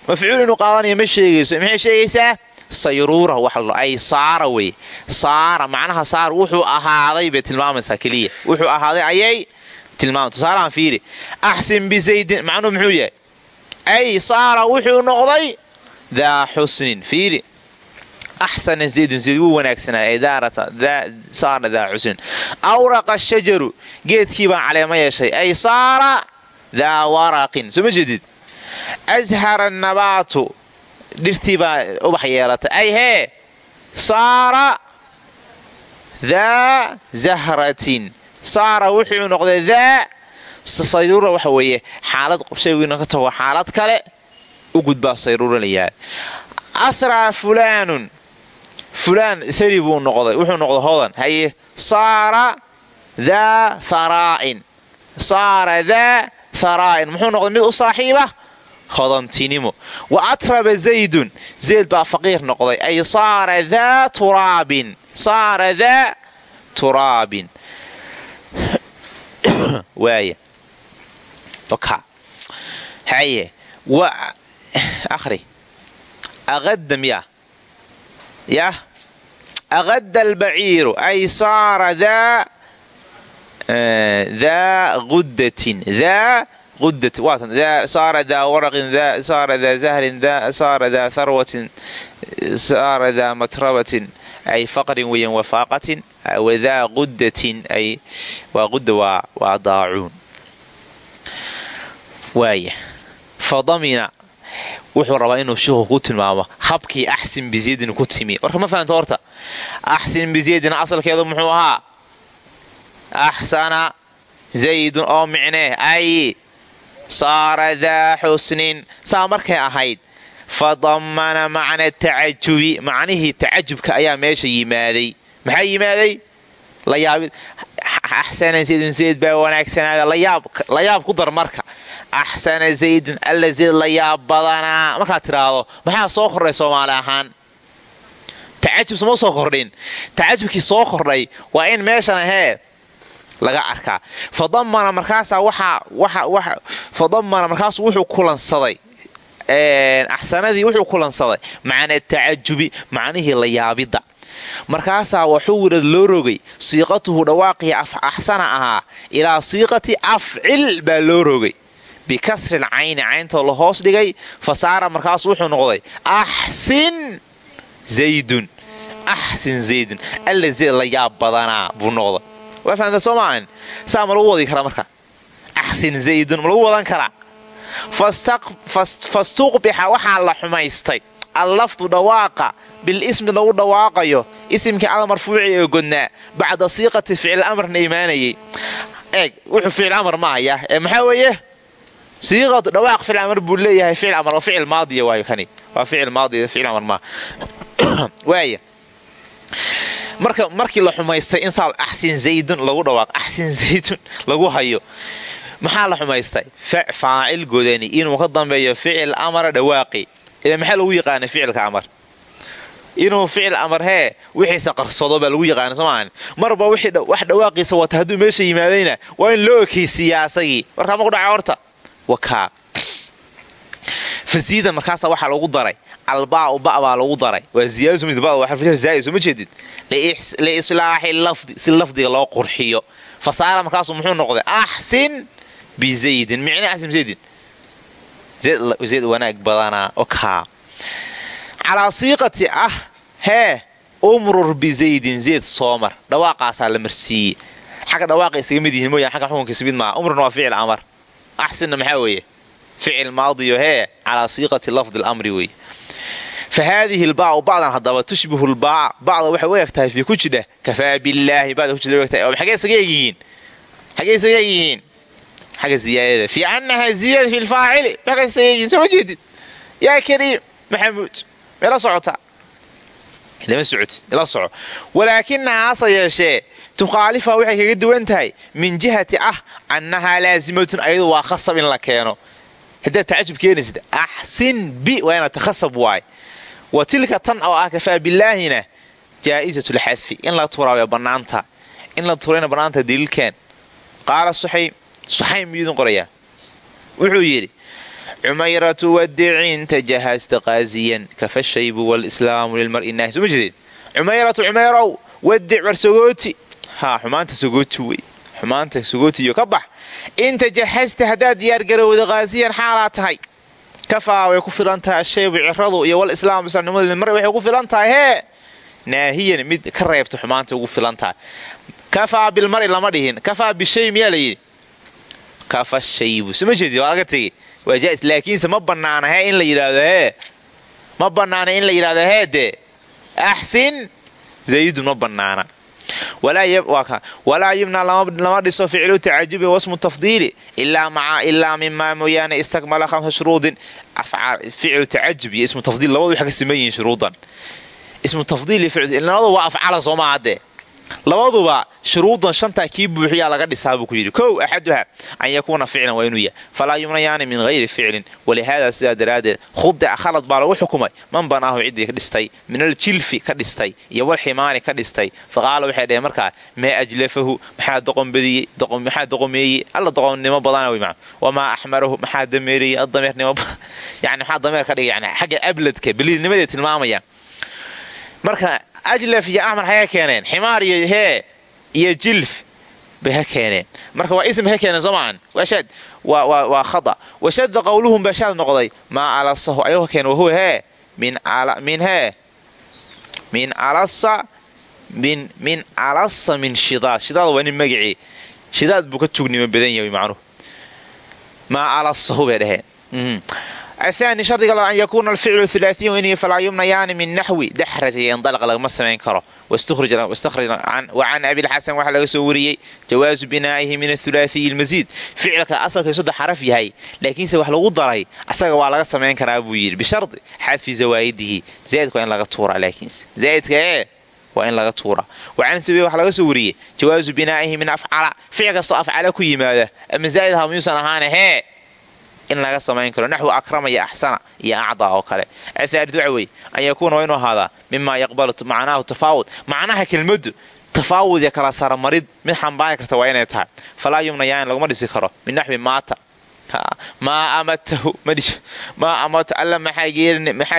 Speaker 1: Mafcuul inuu qaadanayo ma sheegayso. Maxay sheegaysaa sayruura ay saara wey. Saara macnaha saar wuxuu ahaaday bay tilmaamaysaa keliya. Wuxuu ahaaday ayay tilmaama tusaalahan fiiri. Axsin bizaydin macnuhu muxuu yahay? Ay saara wuxuu noqday daa xusnin fiiri. Axsana zaydun zayd wuu wanaagsanaa saara daa xusnin. Awraqa shajaru geedkii baan caleemo yeeshay. Ay saara daa waraqin. Soo ma nabaatu dhirtii baa ubax yeelatay. Ay hee saara daa zahratin. Saara wuxuu noqday daa sayruura waxa weeye. Xaalad shaygiina ka tago. Xaalad kale u gudbaa sayruura layahay ahraa fulaanun fulaan thari buu noqday. Wuxuu noqday hodan haye saara daa haraa'in saara daa haraa'in muxuu noqday mid u saaxiiba hodantinimo wa atraba zaydun zayd baa faqiir noqday ay saara daa turaabin saara daa turaabin waaya haye ahri aqadda miya yah aqadda albaciiru ay saara daa daa quddatin daa saara daa waraqin saara daa zahrin saara daa tharwatin saara daa matrabatin ay faqrin weyan wafaaqatin wadaa quddatin ay waa qudda waa daacuun waaya fadamina wuxuu rabaa inuu shuuku ku tilmaamo habkii axsin bizaydin ku timi warka ma fahamta horta axsin bizaydin asalkeedu muxuu ahaa axsana zaydun oo micnee ay saara daa xusnin. Saa markay ahayd fadammana macna tacajubi macnihii tacajubka ayaa meesha yimaaday. Maxaa yimaaday? Axsana zaydun zayd baa wanaagsanaada. Layaab ku dar marka. Axsana zaydun alla zayd la yaab badanaa markaad tiraahdo maxaa soo kordhay soomaali ahaan? Tacajub sama soo kordhin. Tacajubkii soo kordhay waa in meeshan ahee laga arkaa. Fadamana markaasu wuxuu kulansaday. Axsanadii wuxuu kulansaday. Macna tacajubi macnihii la yaabidda markaasaa waxuu wirad loo rogay siiqatuhu dhawaaqii axsana ahaa ilaa siiqati afcil baa loo rogay. Bikasril cayni cayntoo la hoos dhigay fasaara markaasu wuxuu noqday axsin zaydun axsin zaydun alla la yaab badanaa buu noqda waa fahamta soo maahan saa ma lagu wadi karaa marka? Axsin zaydun ma lagu wadan karaa? Fastuqbixa waxaa la xumaystay. Allafdu dhawaaqa. Bilismi lagu dhawaaqayo. Isimkii al marfuuci ee godnaa. Bacda siiqati ficil amarna imaanayay. Eeg wuxuu ficil amar ma haya. Ee maxaa weeye? Siiqatu dhawaaq ficil amar buu leeyahay. Ficil amar waa ficil maadiya waayo kani. Waa ficil maadiya ficil amar maa waaya marka markii la xumaystay in saa axsin zaydun lagu dhawaaq axsin zaydun lagu hayo maxaa la xumaystay? Faacil godani inuu ka dambeeyo ficil amara dhawaaqi. Ila maxaa lagu yaqaana ficilka amar? Inuu ficil amar hee wixiisa qarsado baa lagu yaqaana soomaahan marba wax dhawaaqiisa wata hadduu meesha yimaadayna waa in loo ekaysiiyaa asagii. Warkaa maku dhaca horta. Wakaa fasiidan markaasa waxaa lagu daray albaau ba baa lagu daray. Waa ziyaadasumid soo ma jeedid? Liislaaxi lafdi si lafdiga loo qurxiyo. Fasaara markaasuu muxuu noqday axsin bizaydin micne axsin bizaydin zayd wanaag badanaa okaa calaa siiqati ah hee umrur bizaydin zayd soomar dhawaaqaasaa la marsiiyey. Xagga dhawaaqa isaga mid yihiin mooyaan xagga xukunkiisa mid maaha. Umruna waa ficil amar. Axsinna maxaa weeye? Ficil maadiyo hee calaa siiqati lafdi lamri weeye fa haadihi lbaau bacdan haddaba tushbihu lbaa bacda waxay u eg tahay fii ku jidha kafaa billaahi bada ku jidha egtahay xagee isaga egyihiin xagga ziyaadada fii annaha ziyaada fi lfaacili xagga isaga egyihiin soo ma jeedid yaa kariim maxamuud meela socotaa lama socotid ila soco walaakinaha hase yeeshee tukhaalifa waxay kaga duwan tahay min jihati ah annahaa laazimatun ayadu waa khasab in la keeno haddaad tacajub keenaysid axsin bi waa inaad takhasab waay wa tilka tan oo ah kafaa bilaahina jaa'isatu lxadfi in la turaa way bannaanta in la turayna bannaanta daliilkeen qaala suxaym miyuudin qorayaa wuxuu yidhi cumayratu wadicinta jahasta qaaziyan kafa shaybu walislaamu lilmar'i naahi soo ma jeedeen cumayratu cumayrow wadic war sogooti haa xumaanta sogooti wey. Xumaanta sogootiyo ka bax. Inta jahasta haddaad diyaargarowda qaaziyan xaalaa tahay kafaa way ku filan tahay ashaybu ciradu iyo walislaamu islaamnimada lilmar'i waxay ku filan tahay hee naahiyan mid ka reebta xumaanta ugu filan tahay kafaa bilmar'i lama dhihin. Kafaa bishay miyaa la yidhi? Kafa shaybu. Soo ma jeedi waa laga waa jaais. Laakiinse ma bannaana hee in la yidhaahdo hee ma bannaana in la yidhahdo hee dee axsin! Zaydun ma bannaana walaa yubnaa lama dhiso ficlu tacajubi wasmu tafdiili. Ilaa mimaa mooyaane istakmala hamsa shuruudin. Ficlu tacajub iyo ismu tafdiil labadu waxay ka siman yihiin shuruudan. Ismu tafdiil iyo labadu waa afcala soo maa haddee labaduba shuruudan shantaa kii buuxiyaa laga dhisaa buu ku yidhi. Kow axaduha an yakuuna ficlan waa inuu yahay. Falaa yumnayaani min hayri ficlin. Walihaada sidaa daraaddeed khuda khalad baa lagu xukumay. Man banaahu ciddii ka dhistay min aljilfi ka dhistay iyo walximaani ka dhistay. Faqaala waxay dhaheen markaa maa ajlafahu maxaa doqonbadiyey maxaa doqomeeyey? Alla doqonnimo badana wey wamaa axmarahu maxaa dameeriyey? Adameernimo yani maxaa dameer ka dhigay? Yani xagga abladka beliidnimadee tilmaamaya. Marka ajlaf iyo axmar ka keeneen ximaar iyo hee iyo jilf bay ha keeneen. Marka waa ism ha keeneen soo maahan waa khada. Washadda qowluhum baa shaad noqday. Maa alasahu ayagoo keen wahuwa hee min hee min alasa min alasa min shidaad. Shidaad waa nin magacii shidaad buu ka tugnimo badan yahay macnuhu maa alasahu bay dhaheen athani shardiga labaad an yakuuna alficlu hulaaثiyu in falaa yumnayaani min naxwi daxraja indalq lagama samayn karo wa can abilxasan waxaa laga soo wariyey jawaazu binaa'ihi min athulaaثiyi lmasiid ficilka asalkay saddex xaraf yahay laakiinse wax lagu daray asaga waa laga samayn karaa buu yidhi bishardi xadfi zawaa'idihi zaa'idka waa in laga tuuraa laakiinse zaa'idka ee waa in laga tuuraa wacan sabi waxaa laga soo wariyey jawaazu binaa'ihi min afcala ficil kastoo afcala ku yimaada ama in laga samayn karo. Naxwu akrama iyo axsana iyo acdaa oo kale. Athaalid waxa weeye an yakuuna waa inuu ahaadaa mimaa yaqbalu macnaahu tafaawud. Macnaha kelmaddu tafaawud iyo kala saramarid mid xambaari karta waa inay tahay. Falaa yumnayaan laguma dhisi karo min naxwi maata. Maa amatahu maa amata alla maxaa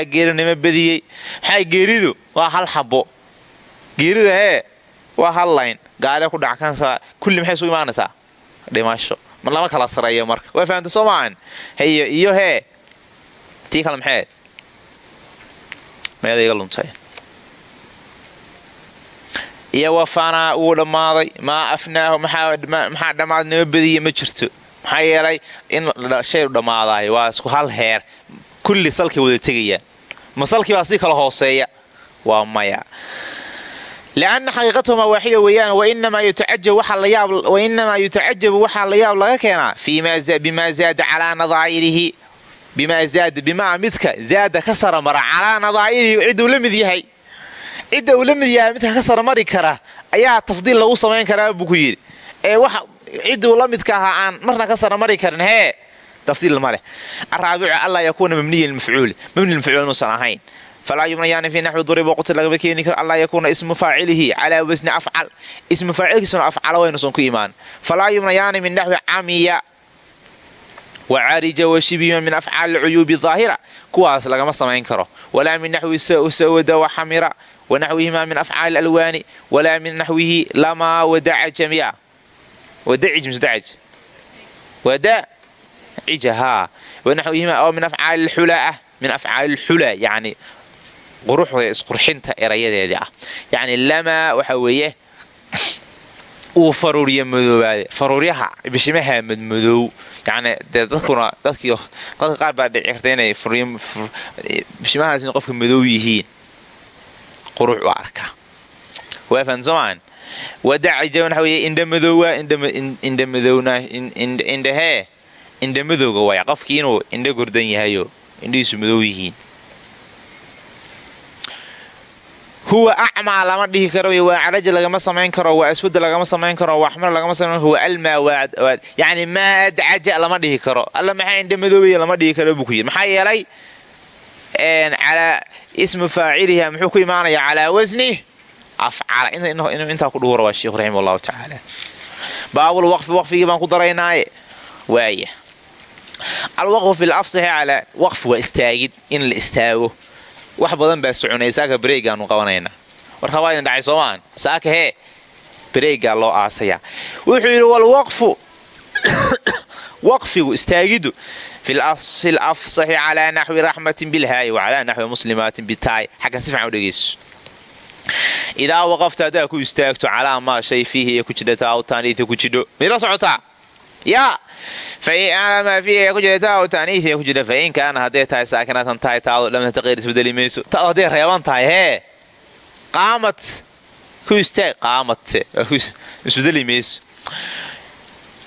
Speaker 1: geerinimo badiyey? Maxaa geeridu? Waa hal xabo geerida hee waa hal layn gaale ku dhackansa kulli maxay isu imaanaysaa? Dhimasho lama kala sareeyo marka waa fahamta soo maahan iyo hee. Tii kale maxayd meeda iga luntay iyo wafanaa wuu dhammaaday maa afnaahu maxaa dhammaadnimo badiyey ma jirto maxaa yeelay in shay dhammaadaay waa isku hal heer. Kulli salkay wada tegayaan ma salkii baa sii kala hooseeya waa maya lianna xaqiiqatuhumaa waaxida weeyaan wainamaa yutacajabu waxaa la yaab laga keenaa bimaa zaada calaa nadaa'irihi bimaa midka zaada ka saramara calaa nadaa'irihi cidda uu la mid yahay cidda uu la mid yahay midka ka saramari kara ayaa tafdiil lagu samayn karaa buu ku yidhi ee wax cidda uu la midka ahaa aan marna ka saramari karin hee tafdiil ma leh araabicu anlaa yakuuna mabniya lmafcuuli mabni lmafcuul inuusan ahayn falaa yubnayaani fii naxwi duriba qutil lagama keeni karo anlaa yakuuna ismu faacilihi calaa wasni afcal ismu faacilkiisuna afcala waynuusan ku imaan falaa yubnayaani min naxwi camiya wacarija washibihima min afcaali cuyuubi daahira kuwaas lagama samayn karo walaa min naxwi sawada waxamira wanaxwihima min afcaali alwaani walaa min naxwihi lamaa wadacajamiya wadacij misdacaj wadacija haa wanaxwihima oo min afcaali lxulaa min afcaali lxulaa yacni quruxda isqurxinta erayadeedii ah. Yacni lamaa waxa weeye uu faruuriya madoobaade. Faruuryaha bishimaha madmadoow yacni dadkuna dadkii dadka qaar baa dhici karta inay bishimahaas in qofka madoow yihiin. Qurux u arka waa fahamsoomaan wadacija waxa weeye indha madoowa indha madowna indhahee indha madowga waaya. Qofkii inuu indha gordan yahayo indhihiisu madow yihiin huwa acmaa lama dhihi karo waa caraja lagama samayn karo waa aswada lagama samayn karo waa axmar lagama samayn karo waa almaa waa yani maa adcaja lama dhihi karo. Alla maxaa indha madoobaya lama dhihi karo buu ku yidhi. Maxaa yeelay calaa ismu faaciliha muxuu ku imaanayaa calaa wasni afcala. Inuu intaa ku dhuwara waa sheikhu allahu tacaala. Baabul waqfi waqfigii baan ku daraynaaye waaya alwaqfu fi lafsaxi calaa waqfi waa istaagid in la istaago wax badan baa soconaya saaka bareegaanu qabanaynaa. Warka waa idin dhacay soomaan. Saaka hee bareegaa loo aasayaa. Wuxuu yidhi walwaqfu waqfigu istaagidu fi lafsaxi calaa naxwi raxmatin bilhaayi wa calaa naxwi muslimaatin bitaay xaggan si fiican u dhegayso idaa waqafta haddaa ku istaagto calaa maa shay fiihi ku jidhata aw taaniia ku jidho mayla socotaa yaa maa fiihi ku jidhata aw taaniia ku jidha fain kaana hadday tahay saakinatan tahay taado lam tataqir isbedeli mayso taado hadday reeban tahay hee qaamad ku istaag qaamad isbedeli mayso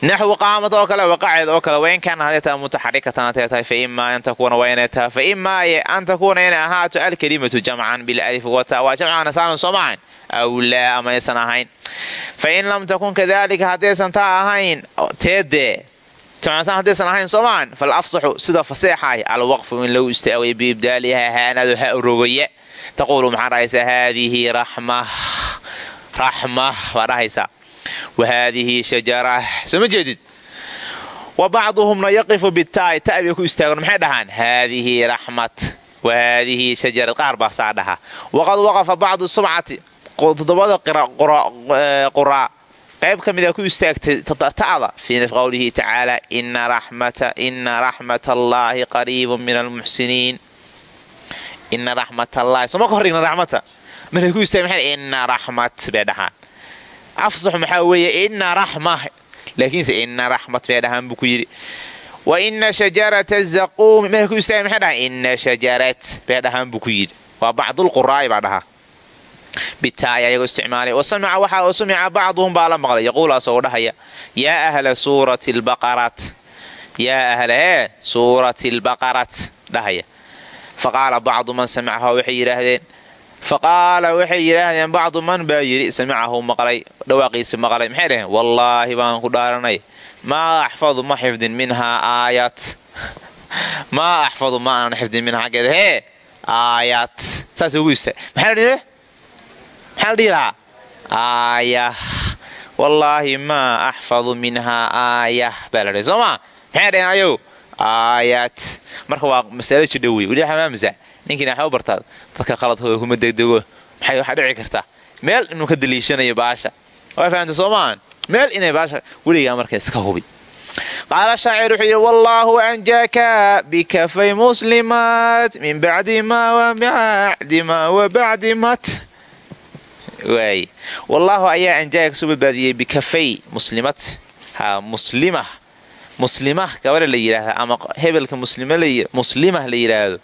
Speaker 1: naxwi qaamad oo kale waqaceed oo kale wain kaana hadday tahay mutaxarikatan hadday tahay faimaa an takuuna waa inay tahay faimaaye an takuuna inay ahaato alkalimatu jamcan bilalifi wata waa jamcana saanan soo macan aw laa ama aysan ahayn fain lam takun kadalika haddaysan taa ahayn teedee jamcasaan haddaysan ahayn soo macan fal afsaxu sida faseexaah alwaqfu in lagu istaagay biibdaaliha haanadu ha rogaya taquulu maxaa dhahaysaa haadihi raxma raxma baa dhahaysaa wahaadihi shajara soo ma jeedid wa bacduhumna yaqifu bitaai ta bay ku istaagan maxay dhahaan haadihi raxmat wahaadihi shajarad qaar baa saa dhaha waqad waqafa bacdu subcati toddobada quraa qayb ka mida ku istaagtay ta'da fii qowlihi tacaala ina raxmat allaahi qariibun min almuxsiniin ina raxmat allahi soma ka horigna raxmata markay ku istaag ina raxmat bay dhahaan afsaxu maxaa weeye ina raxma laakiinse ina raxmat bay dhahaan buu ku yidhi wa ina shajarata zaquumi markay ku istaag maxay dhahaan ina shajarat bay dhahaan buu ku yidhi waa bacdulquraa'i baa dhahaa bitaaya ayagoo isticmaalay wasamica waxaa sumica bacduhum baa la maqlay yaquulaas oo dhahaya yaa ahla suurati lbaqarat yaa ahla ee suurati lbaqarat dhahaya faqaala bacdu man samicaha waxay yidhaahdeen faqaala waxay yidhaahdeen bacdu man baa yidhi samicahu maqlay dhawaaqiisi maqlay. Maxay dhaheen wallaahi baan ku dhaaranay. Maa axfadu ma xifdin minhaa aayat. Maa axfadu ma aanan xifdin minhaa xaggeeda hee aayat. Saas ugu ista maxaa la dhihi lahaa? Aayah. Wallaahi maa axfadu minhaa aayah baa la dhihi. Soo maa maxay dhaheen ayow aayat. Marka waa masalo jidha wey weli xamaamasa ninkiina waxay u bartaa dadka qaladkooda kuma degdego. Maxay waxaa dhici kartaa meel inuu ka daliishanayo baasha. Waa fahamta soo meel inay baasha weligaa marka iska hubi. Qaala shaacir wuxuu yidhi wallaahu anjaaka bikafay muslimaat min bacdi ma wabacdi ma wabacdi mat waay wallaahu ayaa anjaaka ka soo badbaadiyey bikafay muslimat ha muslimah. Muslimah gabadha la yidhaahda ama hebelka muslimah la yidhaahdo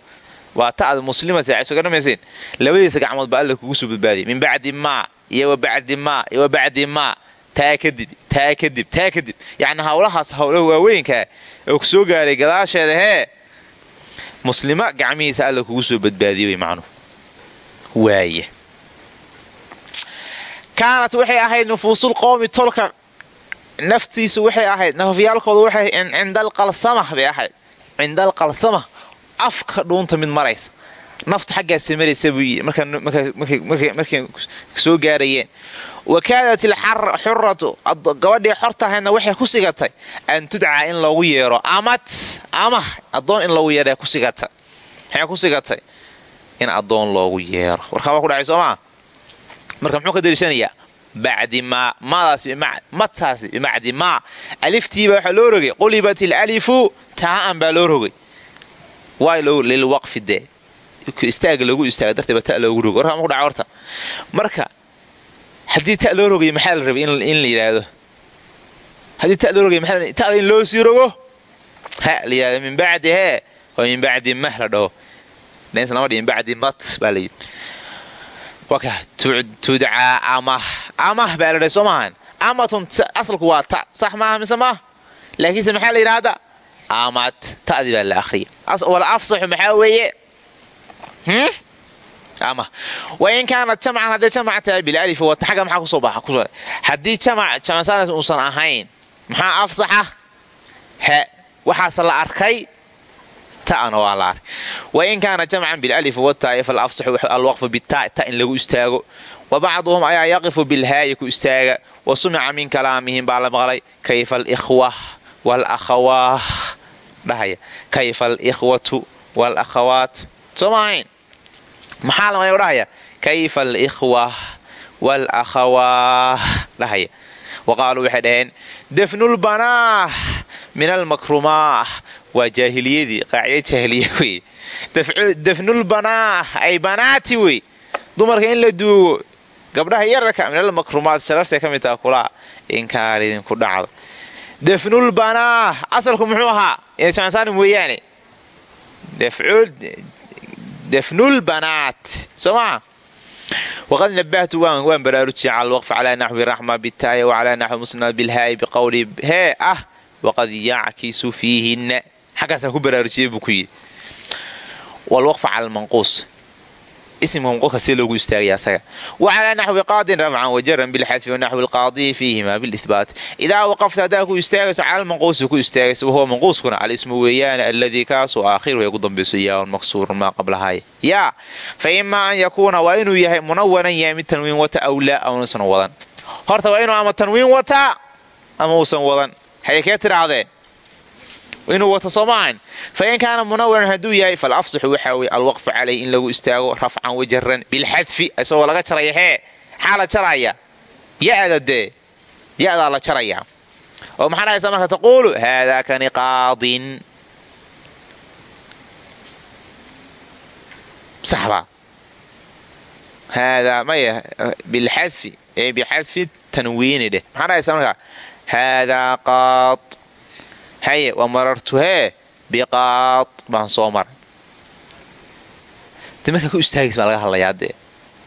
Speaker 1: waa ta'da muslimata ay soo garamayseen labadiisa gacmood baa alla kugu soo badbaadiyay min bacdi maa iyo wa bacdi maa iyo wa bacdi maa taa kadib taa kadib taa kadib. Yacni hawlahaas hawlaha waaweynkaa oo ku soo gaaray gadaasheeda hee muslima gacmihiisa alla kugu soo badbaadiyey macnuhu. Waaya kaanat waxay ahayd nufuusul qowmi tolka. Naftiisu waxay ahayd nafafyaalkoodu waxay cinda alqalsamah bay ahayd. Cinda alqalsamah afka dhuunta mid maraysa. Naftu xaggaasa maraysa buu yidhi. Markay soo gaarayeen. Wa kaadat ilxuratu gabadhii xortahayna waxay ku sigatay an tudcaa in loogu yeero. Amad amah addoon in loogu yeero ku sigata maxay ku sigatay in addoon loogu yeero. Warkaan waa ku dhacay soomaa marka muxuu ka daliishanayaa bacdi maa maadaasi mataasi bimacdi maa aliftiibaa waxaa loo rogay. Qulibat ilalifu taa'an baa loo rogay lilwaqfi dee istaaga lagu istaaga darteeba ta loogu rogo. Warkaan ma ku dhaca horta. Marka haddii ta loo rogay maxaa la rabay in la yidhaahdo haddii ta loo rogay tada in loo sii rogo? Ha la yidhahdo min bacdi hee waa min bacdi mah la dhaho. Lama dhihin bacdi mat baa la yidhi. Waka tudcaa amah. Amah baa la dhahay soo maahan amatun asalku waa ta. Sax maaha mise maah laakiinse maxaa la yidhahda amad ta'dii baa la akhriya wal afsaxu maxaa weeye ama wain kaanat jamcan hadday jamac tahay bilalifi wata xagga maxaa ku soo baxa ku soo haddii jamac jamcsaanas uusan ahayn maxaa afsaxa he waxaase la arkay ta'ana waa la arkay wain kaana jamcan bilalifi wataa'i fal afsaxu alwaqfu bitaa ta in lagu istaago wa bacduhum ayaa yaqifu bilhaayi ku istaaga wa sumica min kalaamihim baa la maqlay kayfa alikhwa waalakhawaah dhahaya kayfa alikhwatu waalakhawaat soo maahayn maxaa lamaya dhahaya kayfa alikhwa waalakhawaah dhahaya wa qaaluu waxay dhaheen defnulbanaah min almakrumaah waa jaahiliyadii qaacida jaahiliya wey defnulbanaah ay banaati wey dumarka in la duugo gabdhaha yararka min almakrumaat sharartay ka mid taha kulaa inkaan idinku dhacdo defnulbanaah asalku muxuu ahaa insaani mooyaane defnulbanaat soo maa waqad nabahtu waan baraarujiyay cala alwaqfi calaa naxwi raxma bitaaya wacalaa naxwi musnad bilhaayi biqowli hee ah waqad yackisu fiihinna xaggaasaan ku baraarujiyey buu ku yidhi wlwaqfa cala almanquus isimka manquuska see loogu istaagaya asaga wacalaa naxwi qaadin rafcan wajaran bilxadfi wanaxwi alqaadiyi fiihima bilihbaat idaa waqafta haddaa ku istaagayso cala almanquusi ku istaagayso wahuwa manquuskuna alismu weeyaane alladii kaasuu aakhiruhu ay ku dambayso yaun maksuurun maa qablahay yaa fa imaa an yakuuna waa inuu yahay munawanan yahay mid tanwiin wata aw laa aunuusan wadan horta waa inuu ama tanwiin wataa ama uusan wadan hayay kee tidhaahdeen inuu wato soomaahan fa in kaana munawaran hadduu yahay fal afsaxu waxaa weye alwaqfu calayh in lagu istaago rafcan wajaran bilxadfi isagoo laga jaraya hee maxaa la jaraya? Ya'da dee ya'daa la jaraya. Oo maxaa dhahaysaa marka taquulu? Haadaa kani qaadin saxbaa haadaa maya bilxadfi ee bixadfi tanwiini dheh. Maxaa dhahaysaa marka? Haadaa qaad haye wa marartu hee biqaad baan soo maray. De ku istaagis baa laga hadlayaa dee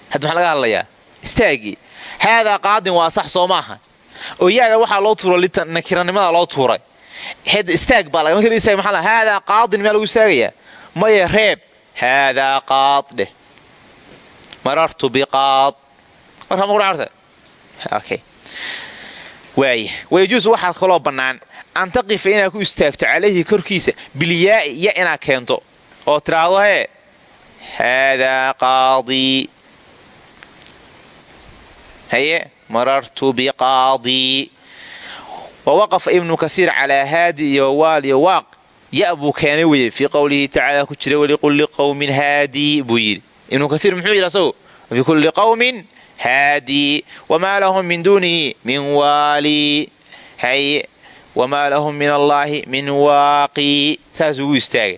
Speaker 1: hadda laga hadlayaa istaagii haadaa qaadin waa sax soo maaha. Oo yaada waxaa loo tuuro nakiranimada loo tuuray. Hed istaag baa marka istaag maxaa haadaa qaadin miyaa lagu istaagayaa maya reeb. Haadaa qaad marartu biqaad. Markaa ma kudhacarte okay. Waaya wayajuusu waxaa kaloo an taqifa inaad ku istaagto calayhi korkiisa bilyaa'i ya inaad keento. Oo tiraahdo hee haadaa qaadii haye marartu biqaadii wa waqafa ibnu kaiir calaa haadi iyo waal iyo waaq ya buu keenay weye fii qowlihi tacaala ku jira walikulli qowmin haadii buu yidhi. Ibnu kaiir muxuu yidhi asagu fii kulli qowmin haadii wamaa lahum min duunihi min waali. Haye wamaa lahum min allaahi min waaqii saas ugu istaaga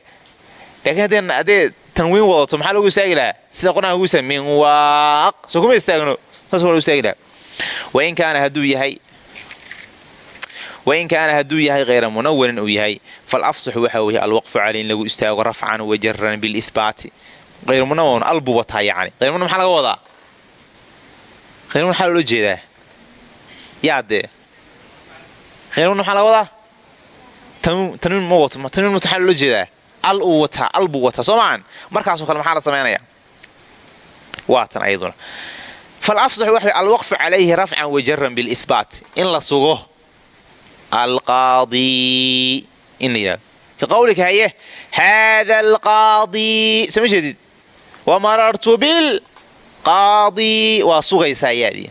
Speaker 1: laakiin haddee tanwiin wadato maxaa lagu istaagi lahaa? Sida qur'aanka ugu istaag min waaq. Soo kuma istaagno. Saas waa lagu istaagi lahaa. Wain kaana hadduu yahay wain kaana hadduu yahay hayra munawanin uu yahay fal afsaxu waxa weeye alwaqfu caley in lagu istaago rafcan wajaran bilihbaati hayr munawan albuu wataa yacni. Hayr munawan maxaa laga wadaa? Hayr munawan maxaa loola munawan maxaa laga wadaa? Tanwiin ma wato tanwiin maxaa loola jeedaa. Al uu wataa al buu wataa soo maahan markaasoo kale maxaa la samaynayaa waa tan ayaduna. Fal afsaxu waxa alwaqfu calayhi rafcan wajaran bilihbaat in la sugo alqaadi. In la yidhahdo ka qawlika haye haada alqaadi. Sama jeedid? Wamarartu bilqaadi waa sugaysaa yaadii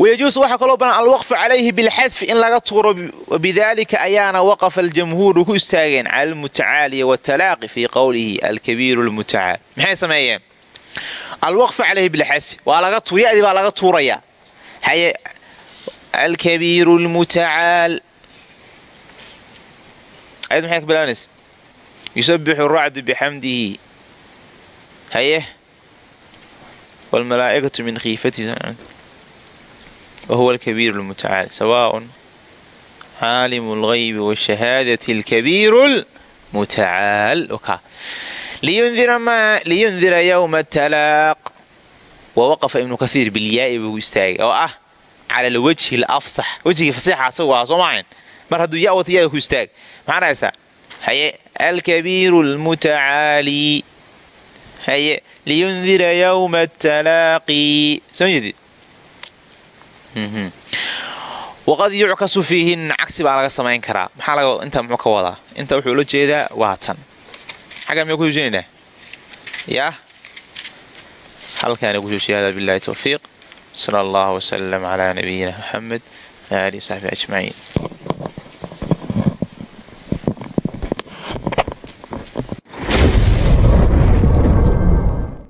Speaker 1: wayajuusu waxaa kaloo banaan alwaqfu calayhi bilxadfi in laga tuuro bidalika ayaana waqafa aljamhuuru ku istaageen cala almutacaaliya watalaaqi fii qowlihi alkabiiru lmutacaal maxay sameeyeen? Alwaqfu calayhi bilxadfi waa laga yadii baa laga tuurayaa haye alkabiiru lmutacaal ayad maxay ka bilaabanaysa yusabixu racdu bixamdihi haye wlmalaa'ikatu min khiifatihi wahuwa alkabiiru lmutacaal sawaaء caalimu اlgaybi washahaadati alkabiiru lmutacaal liyundira ywma atalaaq wawaqafa ibnu kaiir bilyaa'i buu istaagay oo ah cala alwajhi alafsax wejigii fasiixa asagu ah soo maahayn mar hadduu ya wata yaga ku istaag maxaa dhahaysaa haye alkabiiru lmutacaali haye liyundira ywma atalaaqi soo jeedid waqad yuckasu fiihin cagsi baa laga samayn karaa. Maxaa inta muxuu ka wadaa? Inta wuxuu ula jeedaa waa tan. Xaggan miyaa ku joojinaynaa yaa halkaana ku joojiya hada billahi towfiiq sala allah wsalam calaa nabiyina muxamed waalihi saxbi ajmaciin